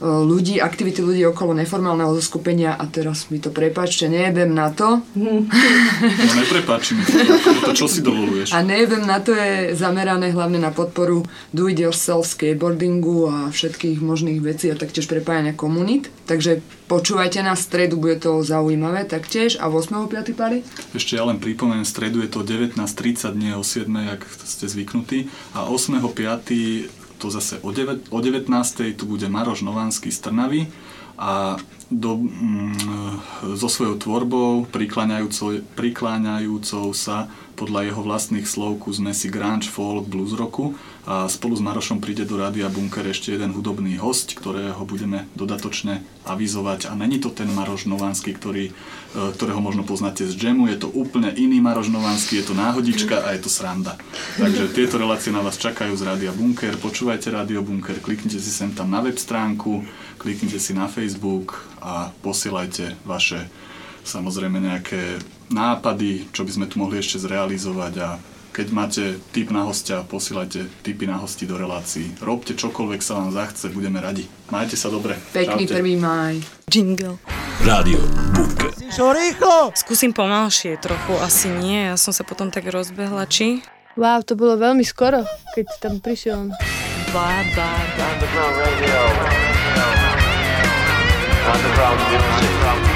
ľudí, aktivity ľudí okolo neformálneho zoskupenia a teraz mi to prepáčte, nejebem na to. No neprepáči mi to, čo si dovoluješ. A nejebem na to je zamerané hlavne na podporu do it yourself skateboardingu a všetkých možných vecí a taktiež prepájania komunít. Takže počúvajte na stredu, bude to zaujímavé taktiež. A 8.5. pali? Ešte ja len pripomeniem, stredu je to 19.30, nie o 7, jak ste zvyknutí. A 8.5. to zase o, 9, o 19.00 tu bude Maroš Novanský z Trnavy. A do, mm, so svojou tvorbou, prikláňajúcou, prikláňajúcou sa podľa jeho vlastných slov ku zmesi grunge, folk, blues roku a spolu s Marošom príde do Rádia Bunker ešte jeden hudobný host, ktorého budeme dodatočne avizovať. A není to ten Maroš Novanský, ktorý, e, ktorého možno poznáte z Jamu, je to úplne iný Maroš Novanský, je to náhodička a je to sranda. Takže tieto relácie na vás čakajú z Rádia Bunker, počúvajte Rádio Bunker, kliknite si sem tam na web stránku, kliknite si na Facebook a posielajte vaše samozrejme nejaké nápady, čo by sme tu mohli ešte zrealizovať a keď máte tip na hostia, posílajte tipy na hosti do relácií. Robte čokoľvek sa vám zachce, budeme radi. Majte sa dobre. Pekný Čaute. prvý maj. Jingle. Rádio. Čo rýchlo? Skúsim pomalšie trochu, asi nie. Ja som sa potom tak rozbehla, či? Wow, to bolo veľmi skoro, keď tam prišiel. Bá, bá, bá. Underground radio. Underground music.